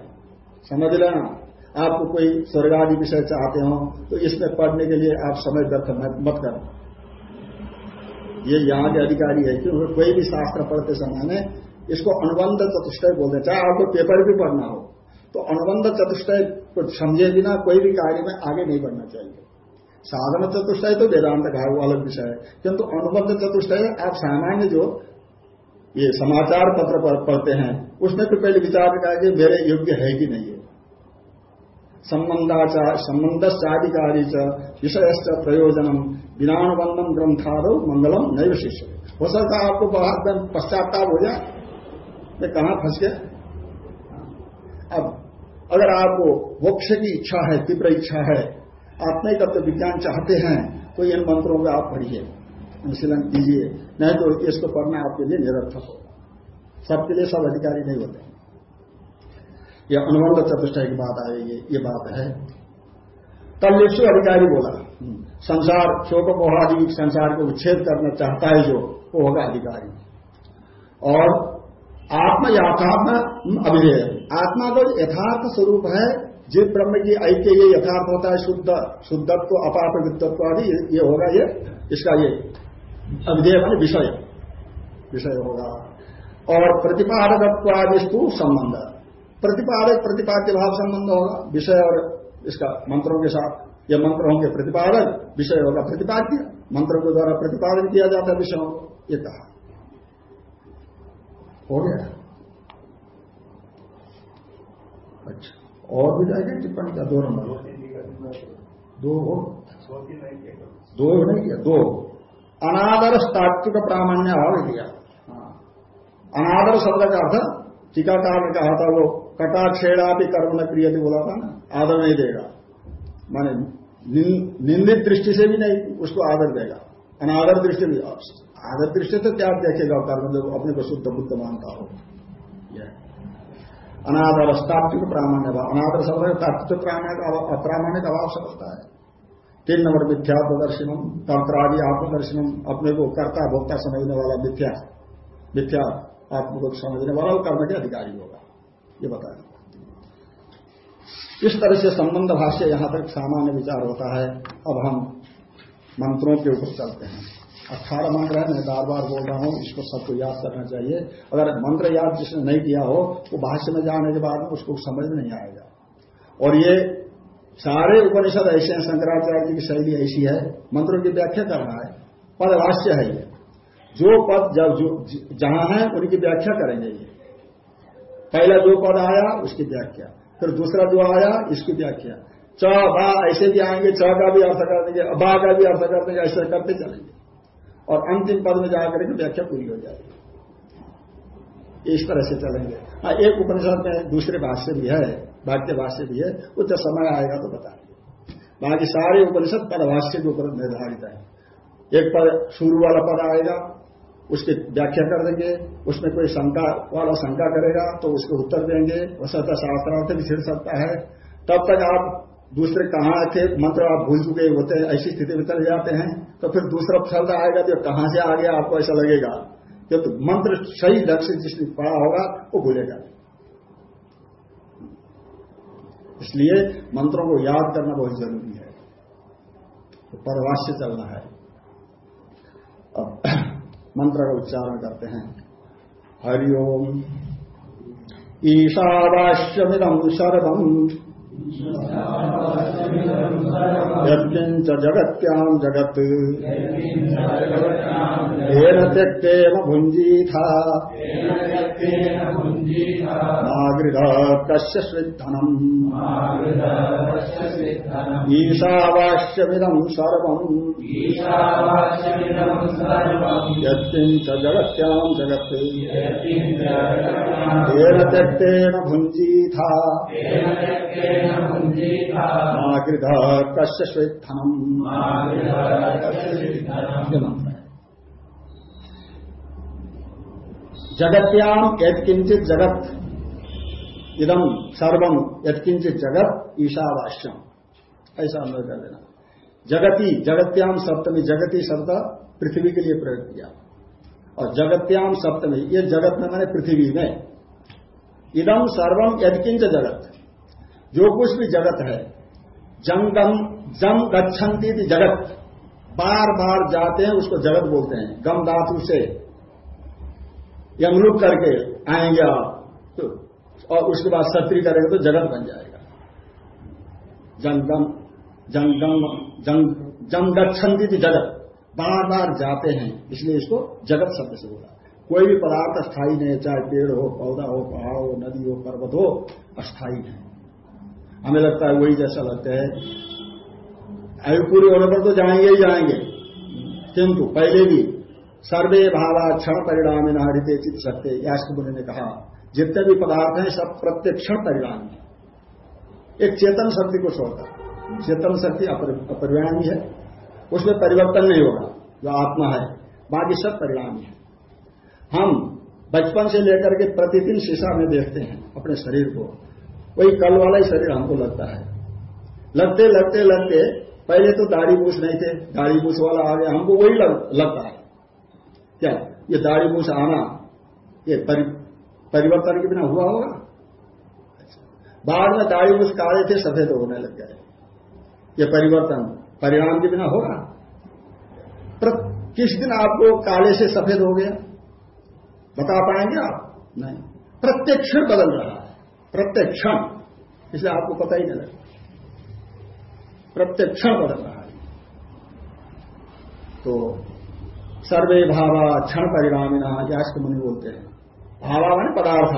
समझ लेना। आपको कोई स्वर्ग आदि विषय चाहते हो तो इसमें पढ़ने के लिए आप समय व्यर्थ मत करना ये यहाँ के अधिकारी है, क्योंकि कोई भी शास्त्र पढ़ते समय में इसको अनुबंध चतुष्टय बोलते हैं। चाहे आपको पेपर भी पढ़ना हो तो अनुबंध चतुष्टय को समझे बिना कोई भी कार्य में आगे नहीं बढ़ना चाहिए। साधन चतुष्टय तो वेदांत का अलग विषय है। किंतु अनुबंध चतुष्टय, आप सामान्य जो ये समाचार पत्र पढ़ते हैं, उसमें तो पहले विचार का कि मेरे योग्य है कि नहीं है। संबंधाचार संबंधाधिकारी च विषय प्रयोजनम विनानुबंधम ग्रंथादो मंगलम नहीं शिष्य हो सकता आपको बहुत पश्चाताप हो जाए कहा फंस गया? अब, अगर आपको मोक्ष की इच्छा है, तीव्र इच्छा है आत्मिक तत्व विज्ञान चाहते हैं तो इन मंत्रों को आप पढ़िए। अनुशीलन कीजिए। नहीं तो इसको पढ़ना आपके लिए निरर्थक होगा। सबके लिए सब अधिकारी नहीं होते। ये अनुबंध चतुष्टय की बात आएगी ये बात है। तल्लेशु अधिकारी बोला संसार शोक मोहादि संसार को उच्छेद करना चाहता है जो, वो होगा अधिकारी। और आत्मा यथात्म अभिधेय आत्मा का यथार्थ स्वरूप है, जिस ब्रह्म की ऐक्य ये यथार्थ होता है, शुद्ध, शुद्धत्व अपाप विद्वत्व आदि, ये होगा ये, इसका ये अविधेय मान विषय। विषय होगा। और प्रतिपादकत्वादिस्तु संबंध। प्रतिपादक प्रतिपाद्य भाव संबंध होगा, विषय और इसका मंत्रों के साथ, ये मंत्र होंगे प्रतिपादक, विषय होगा प्रतिपाद्य, मंत्रों के द्वारा प्रतिपादन किया जाता है विषयों ये कहा। हो गया? अच्छा और भी जाएगा टिप्पणी का? दो नंबर। दो हो? दो नहीं किया, दो। अनादर तात्विक प्रामाण्य भाव दिया हाँ। अनादर शब्द का अर्थ, टीकाकार ने कहा था वो कटा छेड़ा भी कर्म न क्रिय बोला था ना? आदर नहीं देगा। माने निंदित दृष्टि से भी नहीं, उसको आदर देगा। अनादर दृष्टि भी, आदर दृष्टि तो क्या देखेगा कर्म जो अपने को शुद्ध बुद्ध मानता हो। अनादर तात्विक प्रामाण्य भाव। अनादर शब्द है, तात्विक अप्रामाण्यक अभाव समझता है। तीन नंबर मिथ्या प्रदर्शनम, तंत्रादि आत्मदर्शनम, अपने को कर्ता भोक्ता समझने वाला मिथ्या। मिथ्या आत्म को समझने वाला कर्म के अधिकारी होगा ये बताया। इस तरह से संबंध भाष्य यहाँ तक सामान्य विचार होता है। अब हम मंत्रों के ऊपर चलते हैं। अठारह मंत्र है, मैं बार बार बोल रहा हूँ, इसको सबको याद करना चाहिए। अगर मंत्र याद जिसने नहीं किया हो, वो भाष्य में जाने के बाद में उसको समझ में नहीं आएगा। और ये सारे उपनिषद ऐसे हैं, शंकराचार्य जी की शैली ऐसी है। मंत्रों की व्याख्या करना है। पद भाष्य है ये। जो पद जब जहाँ है, उनकी व्याख्या करेंगे ये। पहला जो पद आया? उसकी व्याख्या। फिर दूसरा जो आया? इसकी व्याख्या। च, बा, ऐसे भी आएँगे, च का भी अर्थ कर देंगे बा का भी अर्थ कर देंगे, ऐसे करते चलेंगे। और अंतिम पद में जाकर के व्याख्या पूरी हो जाएगी। इस तरह से चलेंगे। हाँ एक उपनिषद में दूसरे भाष्य भी है वाक्य भाष्य भी है जब समय आएगा तो बताएँगे। बाकी सारे उपनिषद पदभाष्य के ऊपर निर्धारित है। एक पद शुरू वाला पद आएगा उसकी व्याख्या कर देंगे, उसमें कोई शंका वाला शंका करेगा तो उसको उत्तर देंगे। हो सकता शास्त्रार्थ भी छिड़ सकता है। तब तक आप दूसरे कहाँ थे? मंत्र आप भूल चुके होते हैं ऐसी स्थिति में चले जाते हैं तो फिर दूसरा शब्द आएगा जो कहाँ से आ गया, आपको ऐसा लगेगा। क्योंकि तो मंत्र सही ढंग से जिसने पढ़ा होगा, वो भूलेगा। इसलिए मंत्रों को याद करना बहुत ज़रूरी है। तो परवास्य चलना है। अब मंत्र का उच्चारण करते हैं। हरिओम ईशावास्यमिदम सर्वम। यत्किञ्च जगत्यां जगत्। येन त्यक्तेन भुञ्जीथा। नागृह कस्य स्विद्धनम् ईशावास्यमिदम् सर्वम्। यत्किञ्च जगत्यां जगत्। येन त्यक्तेन भुञ्जीथा। नागृध कश्य श्वेत्थनम जगत्याम यत्किंचित जगत। इदम सर्वम यत्किंचित जगत ईशावास्यम। ऐसा अन्वय कर लेना जगती जगत्याम सप्तमी जगती शब्द पृथ्वी के लिए प्रयोग किया। और जगत्याम सप्तमी ये जगत में मैंने पृथ्वी में। इदम सर्वम यदकिंच जगत। जो कुछ भी जगत है, जंगम, जम गच्छन्ति जगत। बार बार जाते हैं, उसको जगत बोलते हैं, गम धातु से। यमलुक करके आएँगे आप तो और उसके बाद सत्री करेंगे तो जगत बन जाएगा। जंगम जंगम, जंग, जम गच्छन्ति जगत। बार बार जाते हैं, इसलिए इसको जगत शब्द से बोला। कोई भी पदार्थ अस्थाई नहीं चाहे पेड़ हो, पौधा हो, पहाड़ हो, नदी हो, पर्वत हो अस्थाई है हमें लगता है वही जैसा लगता है। आयु पूरी होने पर तो जाएँगे ही जाएँगे। किंतु पहले भी सर्वे भावा क्षण परिणाम हरिते चित सकते यास्क मुनि ने कहा, जितने भी पदार्थ हैं, सब प्रत्यक्षण परिणाम है। एक चेतन शक्ति को छोड़कर चेतन शक्ति अपरिणामी है। उसमें परिवर्तन नहीं होगा। जो आत्मा है, बाकी सब परिणामी है। हम बचपन से लेकर के प्रतिदिन शीशा में देखते हैं, अपने शरीर को। वही कल वाला ही शरीर हमको लगता है। लगते लगते लगते पहले तो दाढ़ी मूछ नहीं थे दाढ़ी मूछ वाला आ गया हमको वही लग, लगता है। क्या? ये दाढ़ी मूछ आना ये परि, परिवर्तन के बिना हुआ होगा? बाद में दाढ़ी मूछ काले थे सफ़ेद होने लग गए। ये परिवर्तन परिणाम के बिना होगा? पर किस दिन आपको काले से सफ़ेद हो गया? बता पाएँगे आप? नहीं। प्रत्यक्ष बदल रहा प्रत्येक क्षण इसलिए आपको पता ही नहीं लगता। प्रत्येक बदल रहा है तो सर्वे भावा क्षण परिणामिना यास्क मुनि बोलते हैं। भावा मान पदार्थ।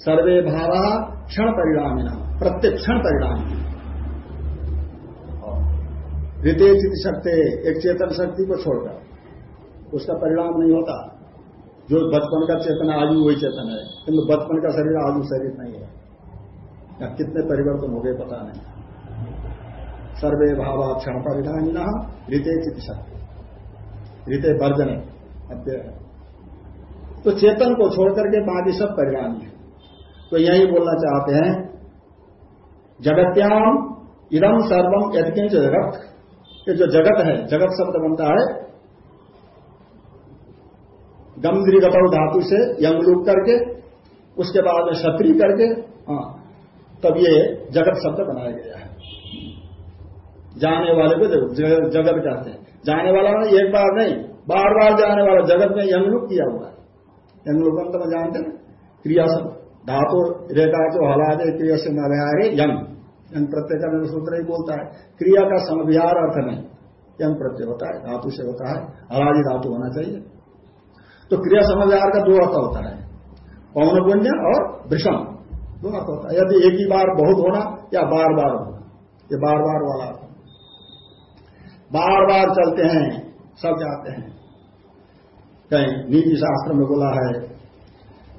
सर्वे भावा क्षण परिणामिना प्रत्येक क्षण परिणामी चित शक्ति, एक चेतन शक्ति को छोड़कर, उसका परिणाम नहीं होता। जो बचपन का चेतन आजू वही चेतन है। किंतु बचपन का शरीर आजू शरीर नहीं है। या कितने परिवर्तन हो गए, पता नहीं। सर्वे भावा क्षण परिणामिना ऋते चित शक्ति। ऋते वर्जन तो चेतन को छोड़कर के बाकी सब परिणामी है। तो यही बोलना चाहते हैं, जगत्याम इदम सर्वम यदकिंच जगत ये जो जगत है, जगत शब्द बनता है गमद्रिगत धातु से यंग करके, उसके बाद में क्षत्रिय करके हाँ तब ये जगत शब्द बनाया गया है। जाने वाले को जगत कहते हैं। जाने वाला ना एक बार नहीं बार बार जाने वाला जगत में यंगलुक किया हुआ है। यंगलुकम तो जानते ना क्रिया शब्द। धातु रेखा जो हला दे क्रिया से नरे यंग। यंग प्रत्यय का सूत्र ही बोलता है। क्रिया का समविहार अर्थ नहीं, यंग प्रत्यय होता है, धातु से होता है। हलादी धातु होना चाहिए। तो क्रिया समझदार का दो अर्थ होता है। पवन पुण्य और वृषम। दो अर्थ होता है। यदि एक ही बार बहुत होना या बार बार होना। ये बार बार वाला बार बार चलते हैं, सब जाते हैं। कहीं नीति शास्त्र में बोला है,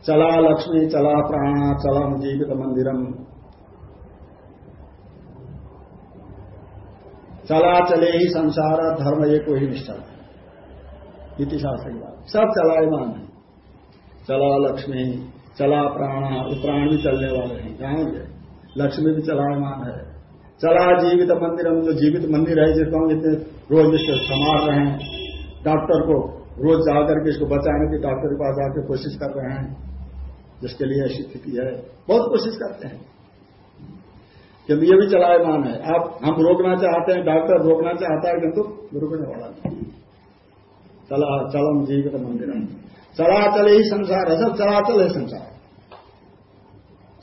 चला लक्ष्मी, चला प्राण चलम जीवित मंदिरम। चला चले ही संसार, धर्म एक ही निश्चल बात सब चलायमान है। चला लक्ष्मी, चला प्राण प्राण भी चलने वाले हैं। जाएँगे लक्ष्मी भी चलायमान है। चला जीवित मंदिर हम जो जीवित मंदिर है, जिसको हम इतने रोज इसको संभाल रहे हैं, डॉक्टर को रोज जाकर के इसको बचाने की डॉक्टर के पास जाकर कोशिश कर रहे हैं, जिसके लिए ऐसी स्थिति है। बहुत कोशिश करते हैं। किंतु ये भी चलायमान है। आप, हम रोकना चाहते हैं, डॉक्टर रोकना चाहता है, किंतु रोकने वाला नहीं। चला चलम जीवित मंदिर चला चले ही संसार है, सब चलाचल है संसार।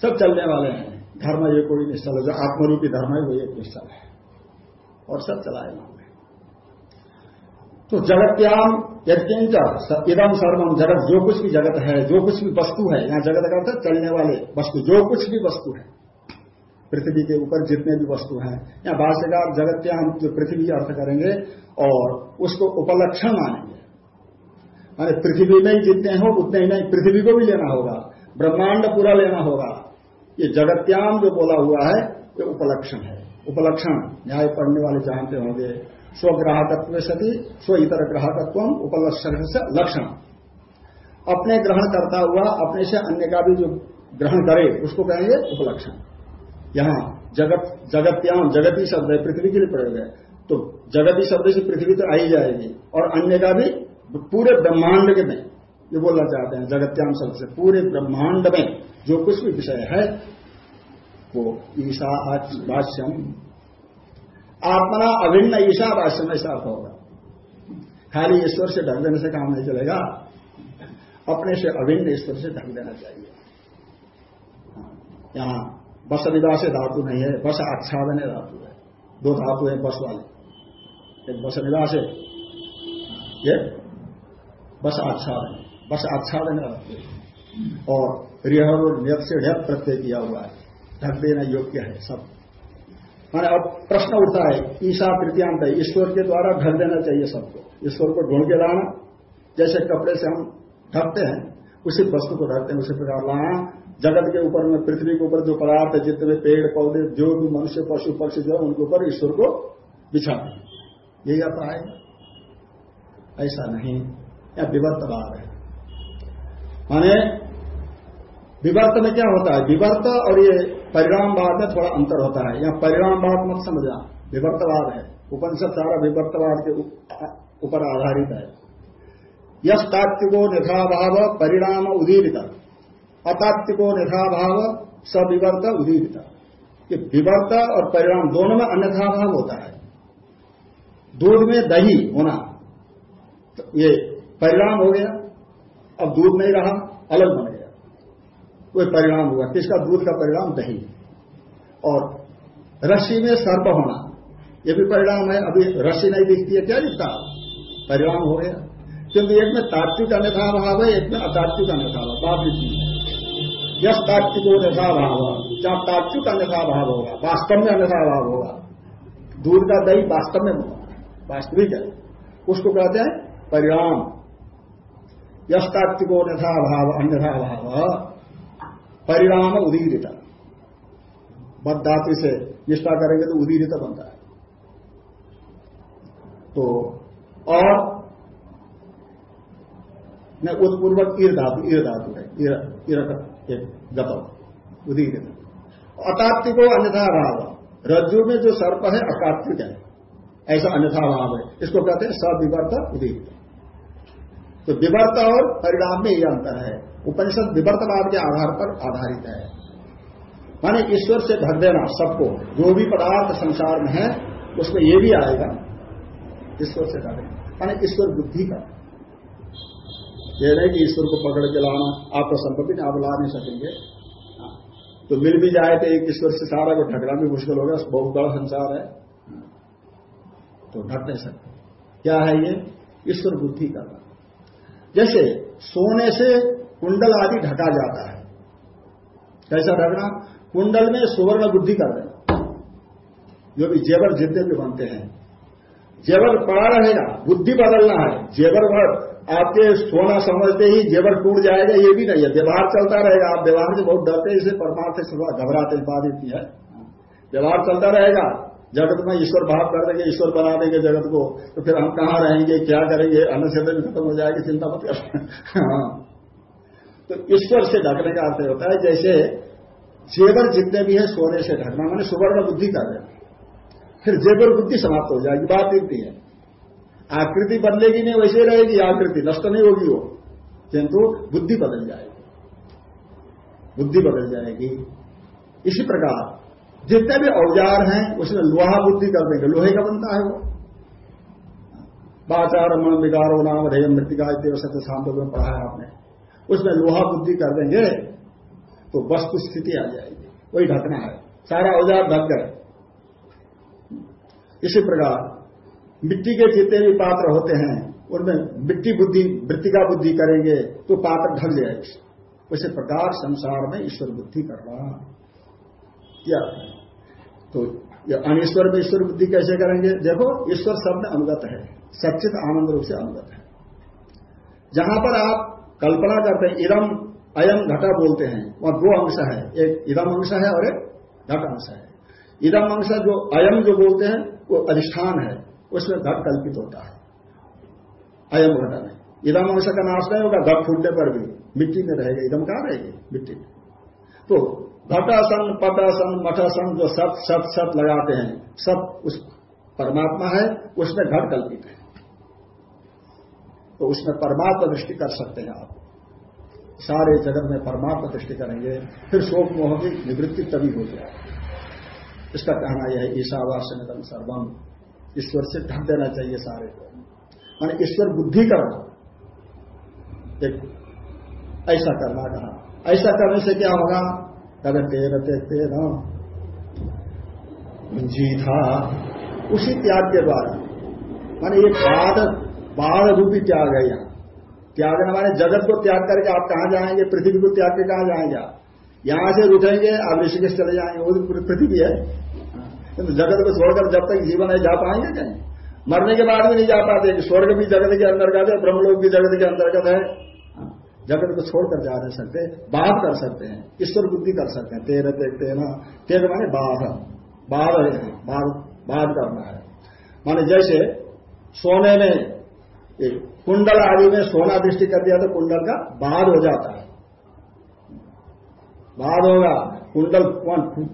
सब चलने वाले हैं। धर्म ये कोई निश्चल है, जो आत्मरूपी धर्म है, वो एक निश्चल है। और सब चलायमान है। तो जगत्याम यज्ञ इदम सर्वम जगत, जो कुछ भी जगत है, जो कुछ भी वस्तु है, यहाँ जगत का अर्थ चलने वाले वस्तु, जो कुछ भी वस्तु है। पृथ्वी के ऊपर जितने भी वस्तु हैं। या भाष्यकार जगत के हम जो पृथ्वी अर्थ करेंगे और उसको उपलक्षण मानेंगे। माने पृथ्वी में ही जितने हो, उतने ही नहीं, पृथ्वी को भी लेना होगा, ब्रह्मांड पूरा लेना होगा। ये जगत्याम जो बोला हुआ है, ये उपलक्षण है। उपलक्षण, न्याय पढ़ने वाले जानते होंगे। स्वग्राहकत्व सती, स्व इतर ग्राहकत्व उपलक्षण से लक्षण। अपने ग्रहण करता हुआ, अपने से अन्य का भी जो ग्रहण करे, उसको कहेंगे उपलक्षण। यहाँ जगत जगत्याम जगती शब्द है, पृथ्वी के लिए प्रयोग है। तो जगती शब्द से पृथ्वी तो आई जाएगी, और अन्य का भी पूरे ब्रह्मांड के में, ये बोलना चाहते हैं जगत्याम शब्द से पूरे ब्रह्मांड में जो कुछ भी विषय है, वो ईशा भाष्यम आत्मना अभिन्न ईशा भाष्यम ऐसा अर्थ होगा। खाली ईश्वर से ढक देने से काम नहीं चलेगा। अपने से अभिन्न ईश्वर से ढक देना चाहिए। यहाँ बस निवास धातु नहीं है, बस आच्छादन धातु है। दो धातु है बस वाले। एक बस निवास है ये बस आच्छादन बस आच्छादन धातु और रिह नियत से ढक प्रत्यय किया हुआ है। ढक देना योग्य है सब। माने अब प्रश्न उठता है ईशा तृतीयांत है, ईश्वर के द्वारा ढक देना चाहिए सबको। ईश्वर को ढूंढ के लाना, जैसे कपड़े से हम ढकते हैं, उसी वस्तु को ढकते हैं, उसी प्रकार लाना जगत के ऊपर में, पृथ्वी के ऊपर जो पदार्थ जितने पेड़, पौधे, जो भी मनुष्य, पशु, पक्षी जो है, उनके ऊपर ईश्वर को बिछाते यही आता है ऐसा नहीं। या विवर्तवाद है। माने, विवर्त में क्या होता है? विवर्त और ये परिणामवाद में थोड़ा अंतर होता है। या परिणामवाद मत समझा विवर्तवाद है। उपनिषद सारा विवर्तवाद के ऊपर आधारित है। यश तात्विको निथाभाव परिणाम उदीरित। अतात्विको निथा भाव सविवर्त उदीरता ये विवर्त और परिणाम दोनों में अन्यथा भाव होता है। दूध में दही होना तो ये परिणाम हो गया। अब दूध नहीं रहा, अलग बन गया। कोई परिणाम हुआ। किसका? दूध का परिणाम दही। और रस्सी में सर्प होना यह भी परिणाम है। अभी रस्सी नहीं दिखती है, क्या दिखता? परिणाम हो गया। क्योंकि एक में तात्विक अन्यथा भाव है, एक में अतात्विक अन्यथा भाव। बात है। यश तात्विको अन्यथा भाव जहाँ तात्विक अन्यथा भाव होगा वास्तव में अन्यथा भाव होगा दूध का दही वास्तव में वास्तविक है। उसको कहते हैं परिणाम। यश तात्विको अन्यथा भाव अन्यथा भाव परिणाम उदीरिता। बद्धातु से निष्ठा करेंगे तो उदीरिता बनता है। तो और उत्पूर्वक ईर धातु ईर धातु है। ईर गत उदीर अतात्विको अन्यथा भाव रज्जु में जो सर्प है अतात्विक है। ऐसा अन्यथा भाव है। इसको कहते हैं सविवर्त उदीर तो विवर्त और परिणाम में यह अंतर है। उपनिषद विवर्तवाद के आधार पर आधारित है। माने ईश्वर से ढक देना सबको, जो भी पदार्थ संसार में है, उसमें यह भी आएगा, ईश्वर से भर देना। माने ईश्वर बुद्धि का। ये नहीं कि ईश्वर को पकड़ के लाना आपको संपत्ति आप ला नहीं सकेंगे। तो मिल भी जाए तो एक ईश्वर से सारा को ढकना भी मुश्किल होगा, बहुत बड़ा संसार है। तो ढक नहीं सकते। क्या है ये? ईश्वर बुद्धि करना जैसे सोने से कुंडल आदि ढका जाता है। कैसा ढकना? कुंडल में सुवर्ण बुद्धि कर देना। जो भी जेवर जितने भी बनते हैं, जेवर पड़ा रहेगा, बुद्धि बदलना है, जेवर आपके सोना समझते ही जेवर टूट जाएगा, ये भी नहीं है। व्यवहार चलता रहेगा। आप व्यवहार से बहुत डरते इसे परमार्थ से घबराते इतनी है। व्यवहार चलता रहेगा। जगत में ईश्वर भाव कर देंगे, ईश्वर बना देंगे जगत को। तो फिर हम कहाँ रहेंगे, क्या करेंगे? अन्न से भी खत्म हो जाएगी, चिंता मत कर। हाँ। तो ईश्वर से ढकने का अर्थ होता है, जैसे जेवर जितने भी है, सोने से ढकना, मैंने सुवर्ण बुद्धि कर फिर जेवर बुद्धि समाप्त हो जाएगी, बात इतनी है। आकृति बदलेगी नहीं, वैसे रहेगी आकृति। नष्ट नहीं होगी वो। किंतु बुद्धि बदल जाएगी। बुद्धि बदल जाएगी। इसी प्रकार, जितने भी औज़ार हैं, उसमें लोहा बुद्धि कर देंगे। लोहे का बनता है वो। बाचार मन विकारो नाम रे मृतिका सत्य शांत में पढ़ा है आपने। उसमें लोहा बुद्धि कर देंगे तो वस्तु स्थिति आ जाएगी। वही ढकना है। सारा औज़ार ढक गए। इसी प्रकार मिट्टी के जितने भी पात्र होते हैं, उनमें मिट्टी बुद्धि वृत्तिका बुद्धि करेंगे तो पात्र ढक जाएगी। उसी प्रकार संसार में ईश्वर बुद्धि करना क्या? तो अनिश्वर में ईश्वर बुद्धि कैसे करेंगे? देखो, ईश्वर सब में अनुगत है। सचित आनंद रूप से अनुगत है। जहाँ पर आप कल्पना करते हैं, इदम, अयम, घटा बोलते हैं, वहाँ दो अंश है। एक इदम अंश है और एक घट अंश है। इदम अंश जो अयम जो बोलते हैं, वो अधिष्ठान है। उसमें घट कल्पित होता है। अयम घटा है। इदम अंश का नाश नहीं होगा घट फूटने पर भी। मिट्टी में रहेगा। इदम कहाँ रहेगी? मिट्टी में। तो घटासन, पटासन, मठासन जो सत सत सत लगाते हैं, सब उस परमात्मा है, उसमें घट कल्पित है। तो उसमें परमात्मा दृष्टि कर सकते हैं आप। सारे जगत में परमात्मा दृष्टि करेंगे, फिर शोक मोह की निवृत्ति तभी हो जाए इसका कहना यह है ईशावासन सर्वम। ईश्वर से ढक देना चाहिए सारे को। मान ईश्वर बुद्धि करना एक ऐसा करना कहा। ऐसा करने से क्या होगा? तेर जी था। उसी त्याग के द्वारा। माने ये बाद बाढ़ रूपी त्याग है यहाँ। त्याग हमारे जगत को त्याग करके आप कहाँ जाएँगे? पृथ्वी को त्याग के कहाँ जाएँगे यहाँ से उठेंगे आप ऋषिकेश चले जाएँगे। वो पृथ्वी है। जगत को छोड़कर जब तक जीवन है जा पाएँगे कहीं। मरने के बाद भी नहीं जा पाते, कि स्वर्ग भी जगत के अंतर्गत है, ब्रह्मलोक भी जगत के अंतर्गत है। जगत को छोड़कर जा नहीं सकते बाध कर सकते हैं, ईश्वर बुद्धि कर सकते हैं। तेरह देखते हैं ना तेरह माने बाध। बाध है, बाध करना है। माने जैसे सोने में कुंडल आदि में सोना दृष्टि कर दिया तो कुंडल का बाद हो जाता है। बाद होगा। कुंडल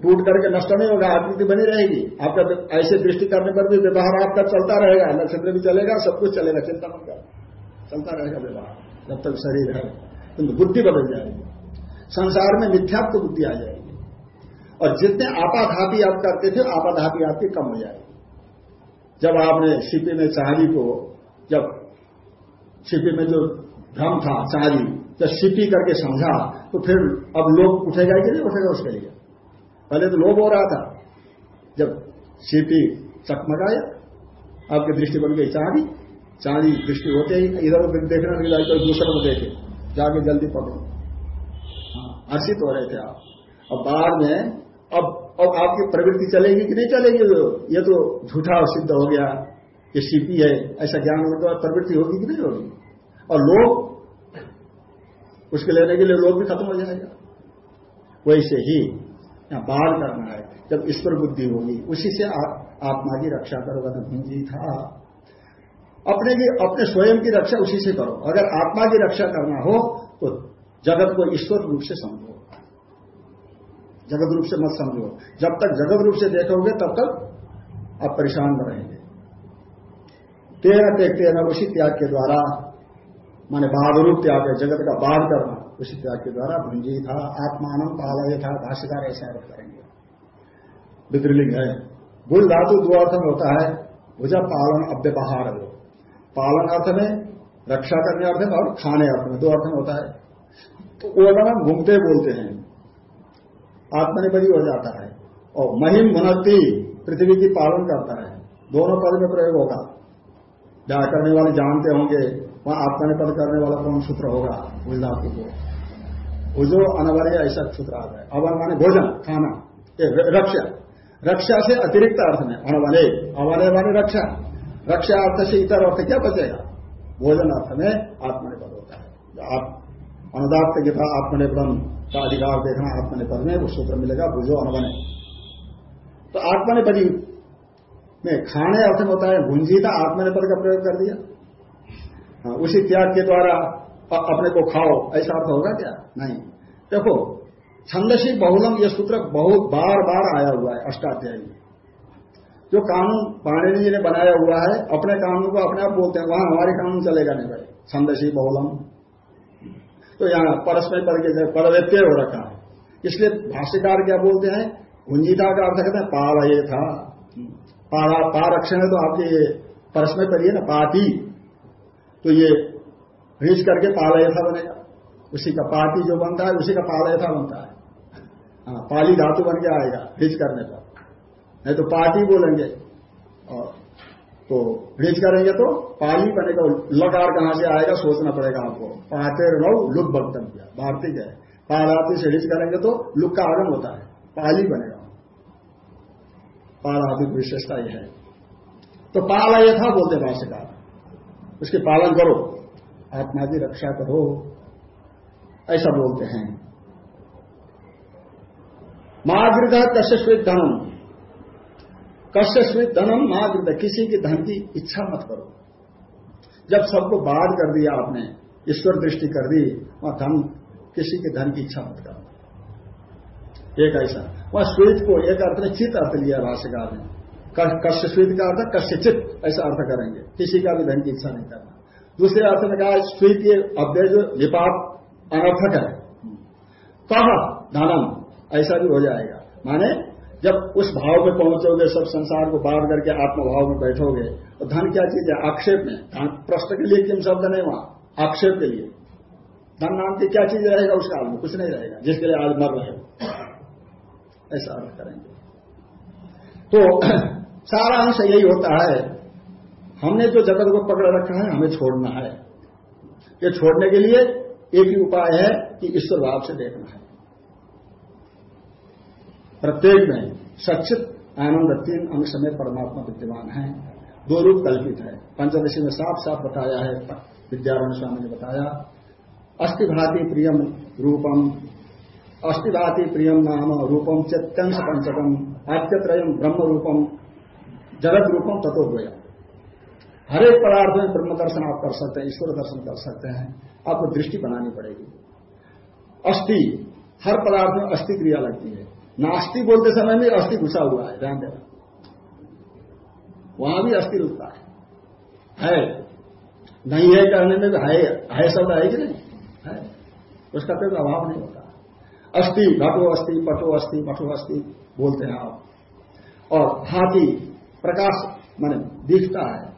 टूट करके नष्ट नहीं होगा, आकृति बनी रहेगी। आपका ऐसे दृष्टि करने पर भी व्यवहार आपका चलता रहेगा, नक्षत्र भी चलेगा, सब कुछ चलेगा, चिंता मत कर। चलता रहेगा व्यवहार, जब तक शरीर है तो बुद्धि बदल जाएगी। संसार में मिथ्यात्व बुद्धि आ जाएगी। और जितने आपाधापी आप करते थे, आपाधापी आपकी कम हो जाएगी। जब आपने सीपी में चांदी को, जब छिपी में जो भ्रम था चारी जब सिपी करके समझा तो फिर अब लोग उठेगा कि नहीं उठेगा, उसके लिए। पहले तो लोभ हो रहा था, जब सीपी चकमकाया, आपकी दृष्टि बन गई चांदी चांदी दृष्टि होते ही इधर उधर देखना नहीं लगा दूसरे को देखे, जाके जल्दी पकड़ो। हाँ हर्षित हो रहे थे आप। अब बाद में, अब अब आपकी प्रवृत्ति चलेगी कि नहीं चलेगी? ये तो झूठा सिद्ध हो गया ये सीपी है, ऐसा ज्ञान होने के बाद प्रवृत्ति होगी कि नहीं होगी? और लोग उसके लेने के लिए लोग भी खत्म हो जाएगा। वैसे ही बाहर करना है जब ईश्वर बुद्धि होगी, उसी से आत्मा की रक्षा करोगे तो भूंजी था। अपने की, अपने स्वयं की रक्षा उसी से करो। अगर आत्मा की रक्षा करना हो तो जगत को ईश्वर रूप से समझो। जगत रूप से मत समझो। जब तक जगत रूप से देखोगे, तब तक आप परेशान रहेंगे। तेरह तेरह उसी त्याग के द्वारा माने बाधरूप त्याग है, जगत का बाध करना। उसी त्याग के द्वारा भुंजी था आत्मान पालय था भाष्यकार ऐसे अर्थ करेंगे। विद्रलिंग है। भूल धातु दो अर्थ में होता है, भुजा पालन अव्यवहार हो। पालन अर्थ में, रक्षा करने अर्थ में और खाने अर्थ में दो अर्थ में होता है। तो वो हम घूमते बोलते हैं। आत्मनिपदी हो जाता है और महिम मुनती पृथ्वी की पालन करता है। दोनों पद में प्रयोग होगा। व्याह करने वाले जानते होंगे। वहाँ आत्मनिपद करने वाला कौन सूत्र होगा? धातु को। भुजो अनवर्य, ऐसा सूत्र आता है अवर माने भोजन, खाना। रक्षा। रक्षा से अतिरिक्त अर्थ में अनवले अवले माने रक्षा। रक्षा अर्थ से इतर अर्थ क्या बचेगा? भोजन अर्थ में आत्मनिर्भर होता है। आप अनुदात गीता आत्मनिर्भर का अधिकार देखना आत्मनिपद में वो सूत्र मिलेगा भुजो अनवने तो आत्मनिपदी में खाने अर्थ में होता है भुंजीता आत्मनिपद का प्रयोग कर दिया। हाँ, उसी त्याग के द्वारा अपने को खाओ। ऐसा अर्थ होगा क्या? नहीं। देखो छंदसी बहुलम यह सूत्र बहुत बार बार आया हुआ है अष्टाध्यायी। जो कानून पाणिनि जी ने बनाया हुआ है अपने कानून को अपने आप बोलते हैं वहाँ हमारे कानून चलेगा नहीं भाई। छंदसी बहुलम। तो यहाँ परस्पर पर के परव्यत्य हो रखा है। इसलिए भाष्यकार क्या बोलते हैं? भुंजिता का अर्थ कहते हैं पालय था। पारा पारक्षण है तो आपके ये परस में पढ़िए ना पाती। तो ये रीच करके पालय था बनेगा। उसी का पाती जो बनता है, उसी का पालय था बनता है। हाँ पाली धातु बन के आएगा रीच करने पर। नहीं तो पाती बोलेंगे। और तो रीच करेंगे तो पाली बनेगा लकार कहाँ से आएगा, सोचना पड़ेगा आपको। पाते रहो, लुक वक्तव्य भारतीय है? पालाती से रीच करेंगे तो लुक का आगम होता है। पाली बनेगा। पालादि विशेषता यह है। तो पाला यथा बोलते भाष्यकार। उसके पालन करो। आत्मा की रक्षा करो। ऐसा बोलते हैं। मागृत कश्य स्वीत धनम। कश्य स्वीत धनम मागृत किसी की धन की इच्छा मत करो। जब सबको बाध कर दिया आपने, ईश्वर दृष्टि कर दी, वहाँ धन, किसी के धन की इच्छा मत करो। एक ऐसा। वह स्वीत को एक अर्थ ने चित अर्थ लिया भाष्यकार ने कश्य स्वीत का अर्थ कश्य चित ऐसा अर्थ करेंगे। किसी का भी धन की इच्छा नहीं करना। दूसरे अर्थ में कहा स्वीत ये अव्यय अनर्थक है। कह धनम, ऐसा भी हो जाएगा। माने, जब उस भाव में पहुंचोगे, सब संसार को बाढ़ करके आत्मभाव में बैठोगे तो धन क्या चीज़ है? आक्षेप में। धन, प्रश्न के लिए किम शब्द नहीं वहाँ? आक्षेप के लिए। धन नाम की क्या चीज़ रहेगा उस काल में? कुछ नहीं रहेगा। जिसके लिए आज मर रहे हो। ऐसा अर्थ करेंगे। तो सारा अंश यही होता है। हमने जो जगत को पकड़ रखा है, हमें छोड़ना है। ये छोड़ने के लिए एक ही उपाय है कि ईश्वर भाव से देखना है। प्रत्येक में सचित आनंद तीन अंश में परमात्मा विद्यमान है। दो रूप कल्पित है। पंचदशी में साफ़ साफ़ बताया है विद्यारण स्वामी ने बताया। अस्थिभाति प्रियम रूपम, अस्थिभाति प्रियम नाम रूपम चत्यंश पंचकम आद्यत्रयम ब्रह्म रूपम। जगत रूपों तत्व गया हर एक पदार्थ में ब्रह्म दर्शन आप कर सकते हैं, ईश्वर दर्शन कर सकते हैं, आपको दृष्टि बनानी पड़ेगी। अस्थि, हर पदार्थ में अस्थि क्रिया लगती है। नास्ति बोलते समय में अस्थि घुसा हुआ है, ध्यान देना। वहाँ भी अस्थि रुकता है। है। नहीं है कहने में भी है है शब्द है कि नहीं? है। उसका कोई अभाव नहीं होता। अस्थि, घटो अस्थि, पटो अस्थि मठो अस्थि बोलते हैं आप। और हाथी प्रकाश माने दिखता है।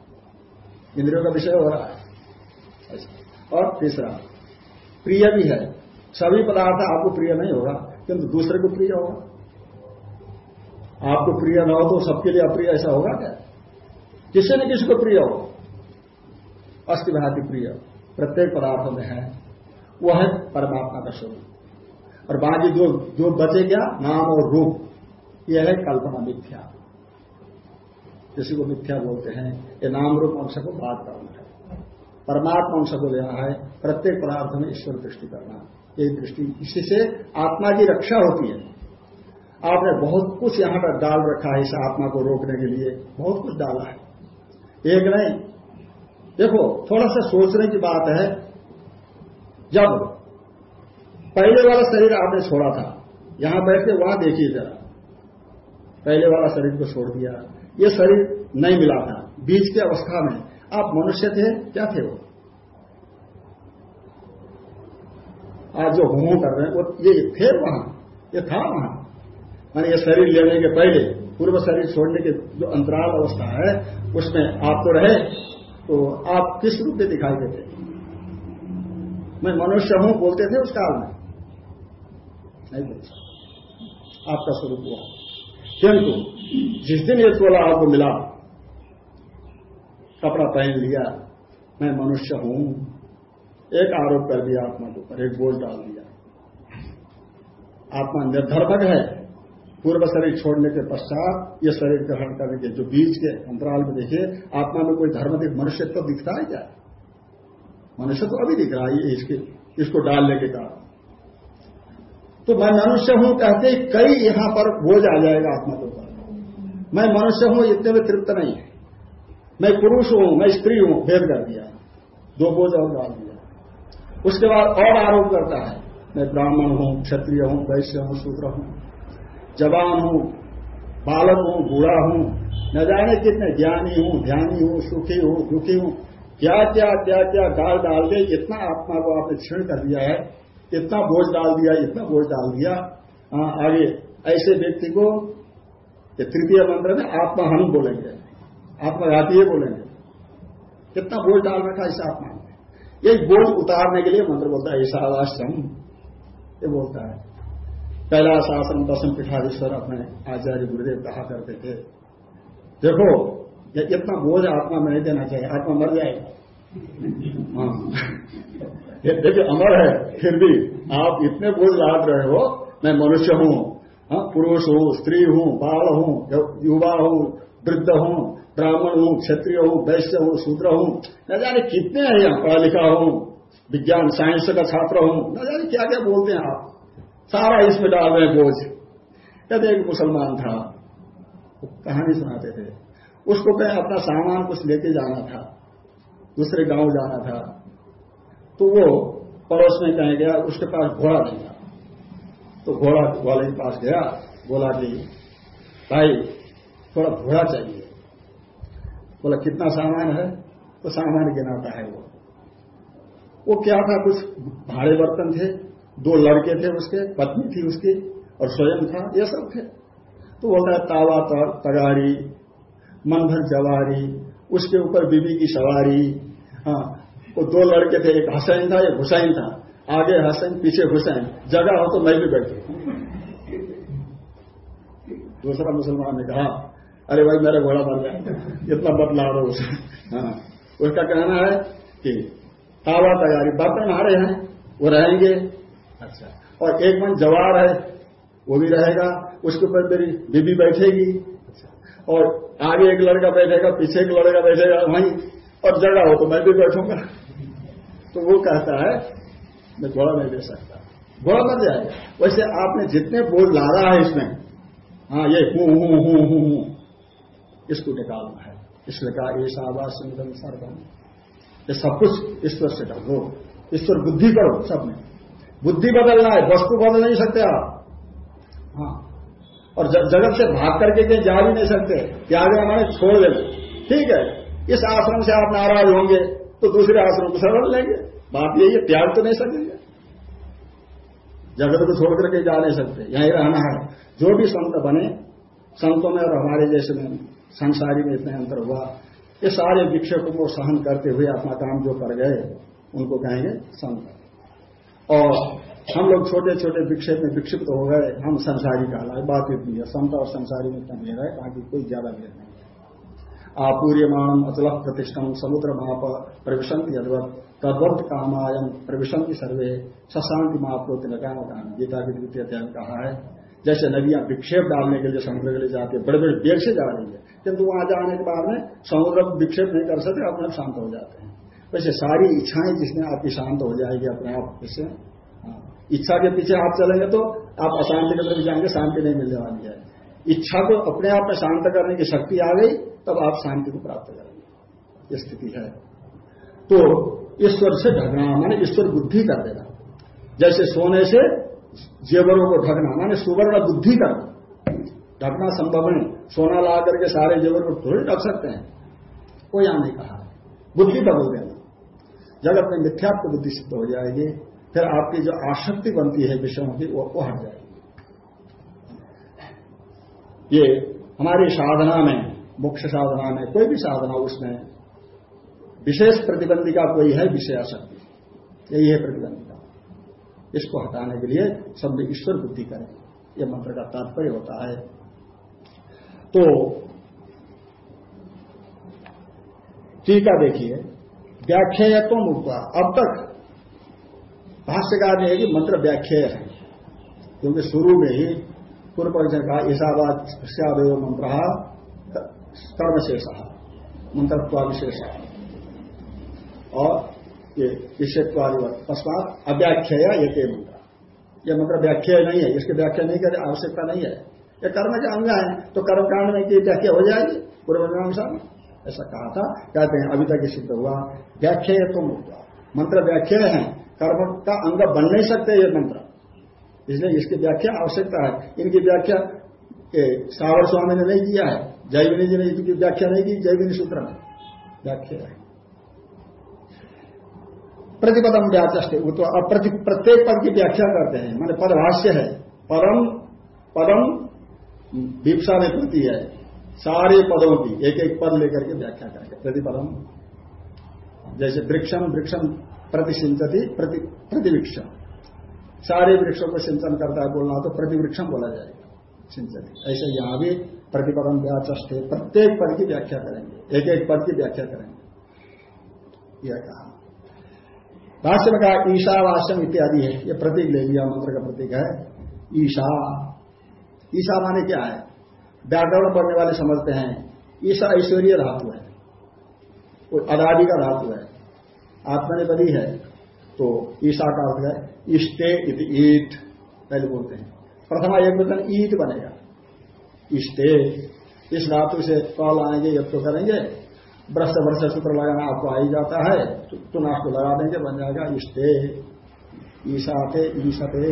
इंद्रियों का विषय हो रहा है। और तीसरा, प्रिय भी है। सभी पदार्थ आपको प्रिय नहीं होगा, किंतु दूसरे को प्रिय होगा। आपको प्रिय न हो तो सबके लिए अप्रिय ऐसा होगा क्या? किसी न किसी को प्रिय हो। अस्थि भाती प्रिय। प्रत्येक पदार्थ में है। वह है परमात्मा का स्वरूप। और बाकी जो जो बचे क्या? नाम और रूप। यह है कल्पना मिथ्या। किसी को मिथ्या बोलते हैं, ये नाम रूप अंश को बात करना है। परमात्मा अंश को लेना है, प्रत्येक पदार्थ में ईश्वर दृष्टि करना ये दृष्टि इसी से आत्मा की रक्षा होती है। आपने बहुत कुछ यहाँ पर डाल रखा है इस आत्मा को रोकने के लिए। बहुत कुछ डाला है। एक नहीं। देखो, थोड़ा सा सोचने की बात है। जब पहले वाला शरीर आपने छोड़ा था, यहाँ बैठ के वहाँ देखिए जरा। पहले वाला शरीर को छोड़ दिया। ये शरीर नहीं मिला था। बीच की अवस्था में। आप मनुष्य थे, क्या थे वो? आज जो होमो कर रहे हैं, वो ये थे वहाँ। ये था वहाँ। माने ये शरीर लेने के पहले, पूर्व शरीर छोड़ने के जो अंतराल अवस्था है, उसमें आप तो रहे तो आप किस रूप में दिखाई देते? मैं मनुष्य हूँ, बोलते थे उस काल में। नहीं आपका स्वरूप हुआ। किंतु जिस दिन ये तोला आपको मिला, कपड़ा पहन लिया, मैं मनुष्य हूँ, एक आरोप कर दिया आत्मा के ऊपर, एक बोझ डाल दिया। आत्मा निर्धर्मक है। पूर्व शरीर छोड़ने के पश्चात ये शरीर ग्रहण करने के जो बीच के अंतराल में देखिए, आत्मा में कोई धर्म दिख मनुष्य तो दिखता है क्या? मनुष्य तो अभी दिख रहा है इसके, इसको डालने के कारण। तो मैं मनुष्य हूँ कहते कई यहाँ पर बोझ आ जाएगा आत्मा के ऊपर। मैं मनुष्य हूँ इतने में तृप्त नहीं है। मैं पुरुष हूँ, मैं स्त्री हूँ, भेद कर दिया। दो बोझ और डाल दिया। उसके बाद और आरोप करता है, मैं ब्राह्मण हूँ, क्षत्रिय हूँ, वैश्य हूँ, शूद्र हूँ, जवान हूँ, बालक हूँ, बूढ़ा हूँ, न जाने कितने, ज्ञानी हूँ, ध्यानी हूँ, सुखी हूँ, दुखी हूँ क्या क्या क्या क्या डाल डाल दे इतना आत्मा को आपने क्षीण कर दिया है इतना बोझ डाल दिया इतना बोझ डाल दिया। आ, आगे ऐसे व्यक्ति को तृतीय मंत्र में आत्मा हम बोलेंगे। आत्मघाती बोलेंगे। कितना बोझ डाल रखा इस आत्मा ये बोझ उतारने के लिए मंत्र बोलता है ईशावास्यम। ये बोलता है। पहला शासन दसम पीठाधीश्वर अपने आचार्य गुरुदेव कहा करते थे। देखो ये इतना बोझ आत्मा में नहीं देना चाहिए आत्मा मर जाएगा। हाँ देखिए, अमर है, फिर भी आप इतने बोझ लाद रहे हो, मैं मनुष्य हूँ हाँ पुरुष हूँ, स्त्री हूँ, बाल हूँ युवा हूँ, वृद्ध हूँ, ब्राह्मण हूँ, क्षत्रिय हूँ, वैश्य हूँ, शूद्र हूँ, न जाने कितने हैं यहाँ पढ़ा लिखा हूँ, विज्ञान, साइंस का छात्र हूँ, न जाने क्या क्या बोलते हैं आप। सारा इसमें डाल रहे हैं बोझ। कहते एक मुसलमान था। कहानी सुनाते थे। उसको कहीं अपना सामान कुछ लेके जाना था, दूसरे गाँव जाना था। तो वो पड़ोस में कहीं गया उसके पास घोड़ा नहीं था। तो घोड़ा वाले के पास गया, बोला कि, भाई, थोड़ा घोड़ा चाहिए। बोला, कितना सामान है? तो सामान गिनाता है वो। वो क्या था, कुछ भाड़े बर्तन थे, दो लड़के थे उसके, पत्नी थी उसकी और स्वयं था, ये सब थे। तो बोलता है तावा तगारी मन भर जवारी, उसके ऊपर बीबी की सवारी हाँ वो दो लड़के थे एक हसैन था एक हुसैन था। आगे हसैन पीछे हुसैन। जगह हो तो मैं भी बैठू। दूसरा मुसलमान ने कहा अरे भाई मेरा घोड़ा मर गया। इतना बदला रहा उसे। हाँ। उसका कहना है कि तावा तैयारी बर्तन आ रहे हैं वो रहेंगे। अच्छा। और एक मन जवार है वो भी रहेगा। उसके ऊपर मेरी बीबी बैठेगी। अच्छा। और आगे एक लड़का बैठेगा पीछे एक लड़का बैठेगा वहीं। और जगह हो तो मैं भी बैठूँगा। तो वो कहता है, मैं घोड़ा नहीं दे सकता। घोड़ा मर जाएगा। वैसे आपने जितने बोझ रहा है इसमें हाँ ये हूँ हूँ हूँ हूँ इसको निकालना है। इसलिए कहा, ये शाबाश सर्वम। ये सब कुछ ईश्वर से ढको ईश्वर बुद्धि करो सब में बुद्धि बदलना है, वस्तु बदल नहीं सकते आप। हाँ। और जगत से भाग करके कहीं जा भी नहीं सकते। त्याग हमारे छोड़ देंगे ठीक है, इस आश्रम से आप नाराज़ होंगे। तो दूसरे आश्रम को सरल लेंगे। बात यही है, त्याग तो नहीं सकेंगे जगत को छोड़ करके जा नहीं सकते। यहीं रहना है। जो भी संत बने, संतों में और हमारे जैसे में, संसारी में इतने अंतर हुआ। ये सारे विक्षेपों को सहन करते हुए अपना काम जो कर गए, उनको कहेंगे संत। और हम लोग छोटे छोटे विक्षेप में विक्षिप्त हो गए। हम संसारी कहलाए। बात इतनी है, संत और संसारी में इतना भेद है, बाकी कोई ज़्यादा भेद नहीं। आपूर्यमाण अचल प्रतिष्ठम समुद्र माप प्रविशंति यदवत। तद्वत कामायम प्रविशंति सर्वे। सशांति महाप्रोति लगाम काम गीता की द्वितीय अध्याय कहा है। जैसे नदियाँ विक्षेप डालने के लिए समुद्र के लिए जाती है बड़े बड़े वेग से जा रही है। किंतु वहाँ जाने के बाद में समुद्र विक्षेप नहीं कर सकते, अपने शांत हो जाते हैं। वैसे सारी इच्छाएँ जिसमें आपकी शांत हो जाएगी, अपने आप इससे हाँ। इच्छा के पीछे आप चलेंगे तो आप अशांति के तरफ़ जाएँगे, शांति नहीं मिलने वाली है। इच्छा को अपने आप में शांत करने की शक्ति आ गई, तब आप शांति को प्राप्त करेंगे। ये स्थिति है। तो ईश्वर से ढकना, माने ईश्वर बुद्धि कर देना जैसे सोने से जेवरों को ढकना, माने सुवर्ण बुद्धि करना ढकना संभव नहीं। सोना ला करके सारे जेवर को थोड़ी ढक सकते हैं। कोई यहाँ नहीं कहा। बुद्धि बदल देना जगत में मिथ्यात्व बुद्धि सिद्ध हो जाएगी, फिर आपकी जो आसक्ति बनती है विषयों की वो हट जाएगी। ये हमारी साधना में, मोक्ष साधना में, कोई भी साधना उसमें विशेष प्रतिबंधिका कोई है, विषय आसक्ति। यही है प्रतिबंधिका। इसको हटाने के लिए सब ईश्वर बुद्धि करें। यह मंत्र का तात्पर्य होता है। तो टीका देखिए। व्याख्यात्व मुक्त अब तक भाष्यकार ने मंत्र व्याख्या है। क्योंकि शुरू में ही पूर्व पक्ष ने कहा ईशावाद सदेव मंत्र कर्मशेष मंत्रत्वाविशेष और ये विषयत्वादि तस्मात अव्याख्या ये के मंत्र यह मंत्र व्याख्या नहीं है, इसकी व्याख्या नहीं करने आवश्यकता नहीं है। ये कर्म के अंग है तो कर्मकांड में की व्याख्या हो जाएगी पूर्व में। ऐसा कहा था, कहते हैं, अभी तक ये सिद्ध हुआ व्याख्या तो मंत्र व्याख्या है, कर्म का अंग बन नहीं सकते ये मंत्र इसलिए इसकी व्याख्या आवश्यकता है। इनकी व्याख्या सावर स्वामी ने नहीं किया है। जैविनी जी ने इनकी व्याख्या नहीं की जैविनी सूत्र में व्याख्या है। प्रतिपदम वो तो प्रत्येक पद की व्याख्या करते हैं। मैंने पदभाष्य है। परम पदम दीपसा में प्रति है। सारे पदों की एक एक पद लेकर के व्याख्या करेंगे। प्रतिपदम जैसे वृक्षम वृक्षम प्रतिसिंचती, प्रति प्रतिवृक्षम सारे वृक्षों को सिंचन करता है बोलना तो प्रतिवृक्षम बोला जाएगा, सिंचन। ऐसे यहाँ भी प्रतिपदम व्याचे प्रत्येक पद की व्याख्या करेंगे एक एक पद की व्याख्या करेंगे। यह कहा। भाष्य में कहा ईशावास्यम इत्यादि है यह प्रतीक ले लिया, मंत्र का प्रतीक है। ईशा ईशा माने क्या है? व्याकरण पढ़ने वाले समझते हैं, ईशा ऐश्वर्य धातु है, वो अदादि का धातु है, आत्मनिपदी है। तो ईशा का अर्थ है, इष्टे इत ईट, पहले बोलते हैं। प्रथमा एक वचन ईट बनेगा। इष्टे, इस धातु से कॉल आएँगे जब तो करेंगे, ब्रश वर्ष सूत्र लगाना आपको आ ही जाता है तुम आपको लगा देंगे, बन जाएगा इष्टे। ईशाते, ईशते,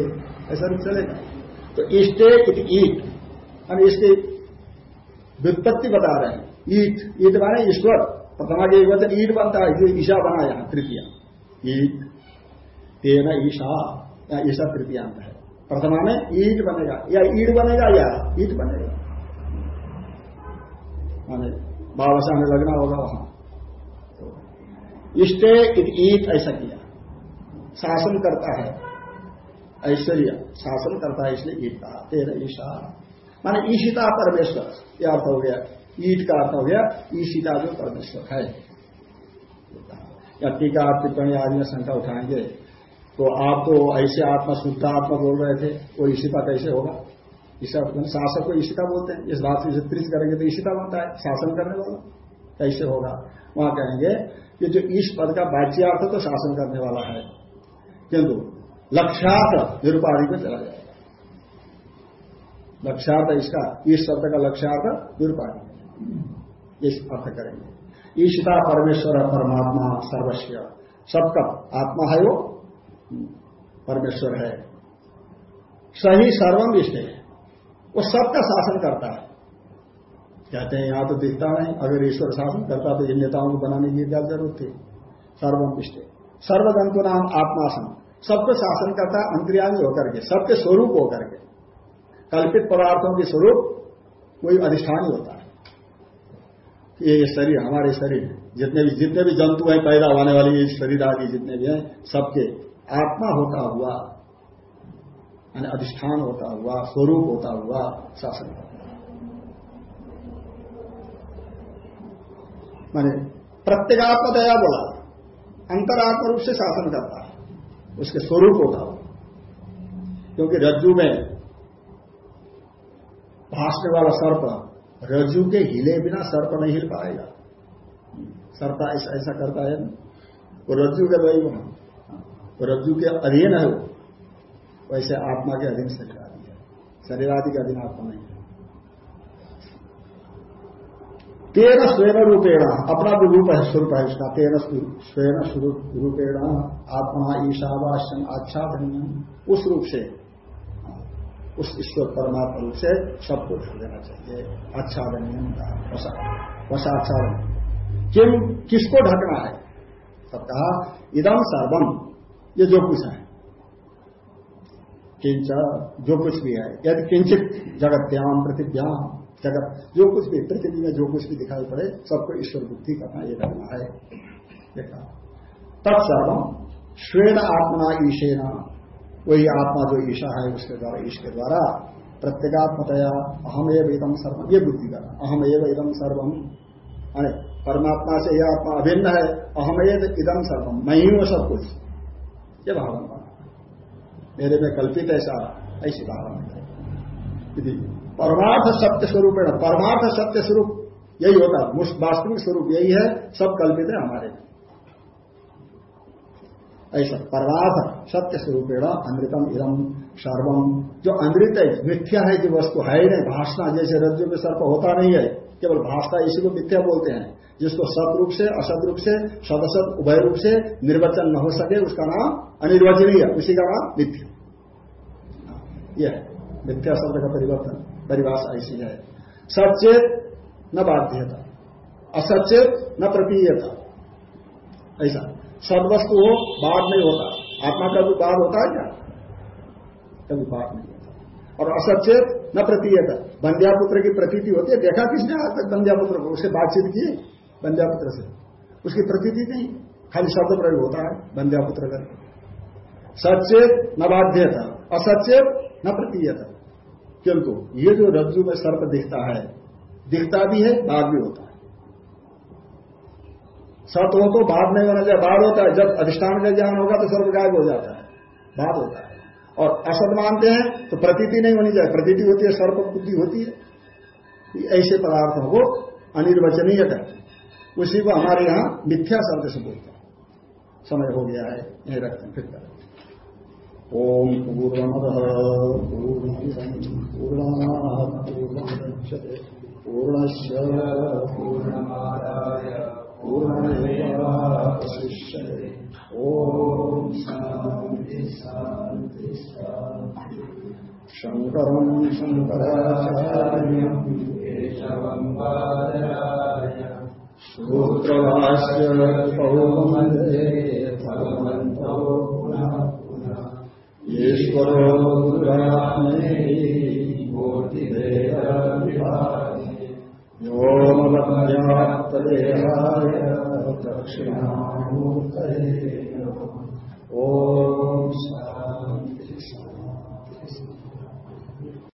ऐसा नहीं चलेगा। तो इष्टे इत ईट, हम इसकी व्युत्पत्ति बता रहे हैं। ईट ईट माने ईश्वर। प्रथमा के वचन ईट बनता है जो ईशा बना यहाँ तृतीय ईट तेना ईशा, या ईशा तृतीयांत है। प्रथमा में ईट बनेगा। या ईट बनेगा या ईट बनेगा। माने बाबसा में लगना होगा वहाँ। इष्टे ईट ऐसा किया। शासन करता है। ऐश्वर्य। शासन करता है इसलिए ईट कहा तेरा ईशा। माने ईशिता परमेश्वर। यह अर्थ हो गया। ईट का अर्थ हो गया, ईशिता जो परमेश्वर है। या टीका, टिप्पणी आदि में शंका उठाएँगे। तो आप तो ऐसे आत्मा, शुद्ध आत्मा बोल रहे थे, वो ईशिता कैसे होगा? ईसा शासक को ईशिता बोलते हैं। इस धातु से त्रिज करेंगे तो ईशिता बनता है, शासन करने वाला। कैसे होगा? वहाँ कहेंगे कि जो ईश पद का बाच्यार्थ तो शासन करने वाला है। किंतु लक्ष्यार्थ निरुपाधि में चला जाएगा लक्ष्यार्थ इसका, ईश शब्द का लक्ष्यार्थ निरुपाधि इस अर्थ करेंगे। ईशिता परमेश्वर, परमात्मा, सर्वस्व। सबका आत्मा है वो। परमेश्वर है। सही सर्वम इष्ट है। वो सबका शासन करता है। कहते हैं, यहाँ तो दिखता नहीं। अगर ईश्वर शासन करता तो इन नेताओं को बनाने की क्या ज़रूरत थी? सर्वम पिष्टे सर्वजंतु नाम आत्मासन। सबको शासन करता है, अंतर्यामी होकर के, सबके स्वरूप होकर के। कल्पित पदार्थों के स्वरूप कोई अधिष्ठानी होता है। ये शरीर, हमारे शरीर, जितने भी जितने भी जंतु हैं, पैदा होने वाले शरीर आदि जितने भी हैं, सबके आत्मा होता हुआ अधिष्ठान होता हुआ, स्वरूप होता हुआ शासन करता माने प्रत्येगात्मा दया बोला, अंतरात्म रूप से शासन करता है, उसके स्वरूप होता हुआ। क्योंकि रज्जु में भाषने वाला सर्प रज्जु के हिले बिना सर्प नहीं हिल पाएगा। सर्प ऐसा ऐसा करता है, वो रज्जु के वही वहाँ रज्जु के अधीन है वो। वैसे आत्मा के अधीन शरीर आदि है। शरीर आदि के अधीन आत्मा नहीं है। तेरह स्वयं रूपेण, अपना भी रूप है, स्वरूप है उसका। तेरह स्वयं स्वरूप रूपेण, आत्मा ईशावास्यम आच्छादन उस रूप से। उस ईश्वर परमात्मा रूप से सबको ढक देना चाहिए। आच्छादनीय वसाच्छादन। किम किसको ढकना है? सब कहा इदम सर्वम ये जो कुछ है। किंच, जो कुछ भी है। यदि किंचित जगत्याम पृथिव्याम जगत, जो कुछ भी पृथ्वी में जो कुछ भी दिखाई पड़े, सबको ईश्वर बुद्धि करना ये करना है। देखा तत्सर्वम श्वेन आत्मा ईशेना। वही आत्मा जो ईशा है, उसके द्वारा, ईश के द्वारा प्रत्येगात्मतया अहम एव इदम सर्वम ये बुद्धि करना अहम एव इदम सर्वम परमात्मा से यह आत्मा अभिन्न है। अहम एव इदम सर्वम मैं ही हूँ सब कुछ। ये भावना। मेरे में कल्पित ऐसा, ऐसी भावना है। परमार्थ सत्य स्वरूप है परमार्थ सत्य स्वरूप, यही होता है। वास्तविक स्वरूप यही है, सब कल्पित है हमारे ऐसा परमार्थ सत्य स्वरूपेण अमृतम इदम सर्वम। जो अमृत है, मिथ्या है जो वस्तु है ही नहीं भाषणा जैसे रज्जु में सर्प होता नहीं है। केवल भाषा इसी को मिथ्या बोलते हैं, जिसको सत रूप से, असत रूप से, सदसत, उभय रूप से निर्वचन न हो सके, उसका नाम अनिर्वचनीय, उसी का नाम मिथ्या। यह मिथ्या शब्द का परिवर्तन, परिभाषा ऐसी है। सचेत न बाध्यता असचेत न प्रतीयता। ऐसा। सदवस्तु हो बाद नहीं होता। आत्मा का भी बाद होता है क्या? कभी बात नहीं होता। और असचेत न प्रतीयत। बंध्यापुत्र की प्रतीति होती है। देखा किसने आज तक बंध्यापुत्र को? उससे बातचीत की बंध्यापुत्र से। उसकी प्रतीति नहीं। खाली शब्द प्रयोग होता है बंध्यापुत्र का। सचेत न बाध्यता। असचेत न प्रतीयत। किंतु ये जो रज्जु में सर्प दिखता है, दिखता भी है बाद भी होता है। सत हो तो बाद नहीं होना चाहिए बाद होता है, जब अधिष्ठान का ज्ञान होगा तो सर्प गायब हो जाता है। बाद होता है। और असत मानते हैं तो प्रतीति नहीं होनी चाहिए। प्रतीति होती है, सर्प बुद्धि होती है। ऐसे पदार्थों को अनिर्वचनीय करते उसी को हमारे यहाँ मिथ्या शब्द से बोलते हैं। समय हो गया है, यही रखते हैं, फिर करें। ओम पूर्णमद पूर्णा पूर्णस्य पूर्णमादाय ओम शान्ति शान्ति शान्ति केशवम् बादराय सूत्रभाष्य पौमन्दे भगवन्तो पुनः व्योमवद्यात्तदेहाय दक्षिणामूर्तये ॐ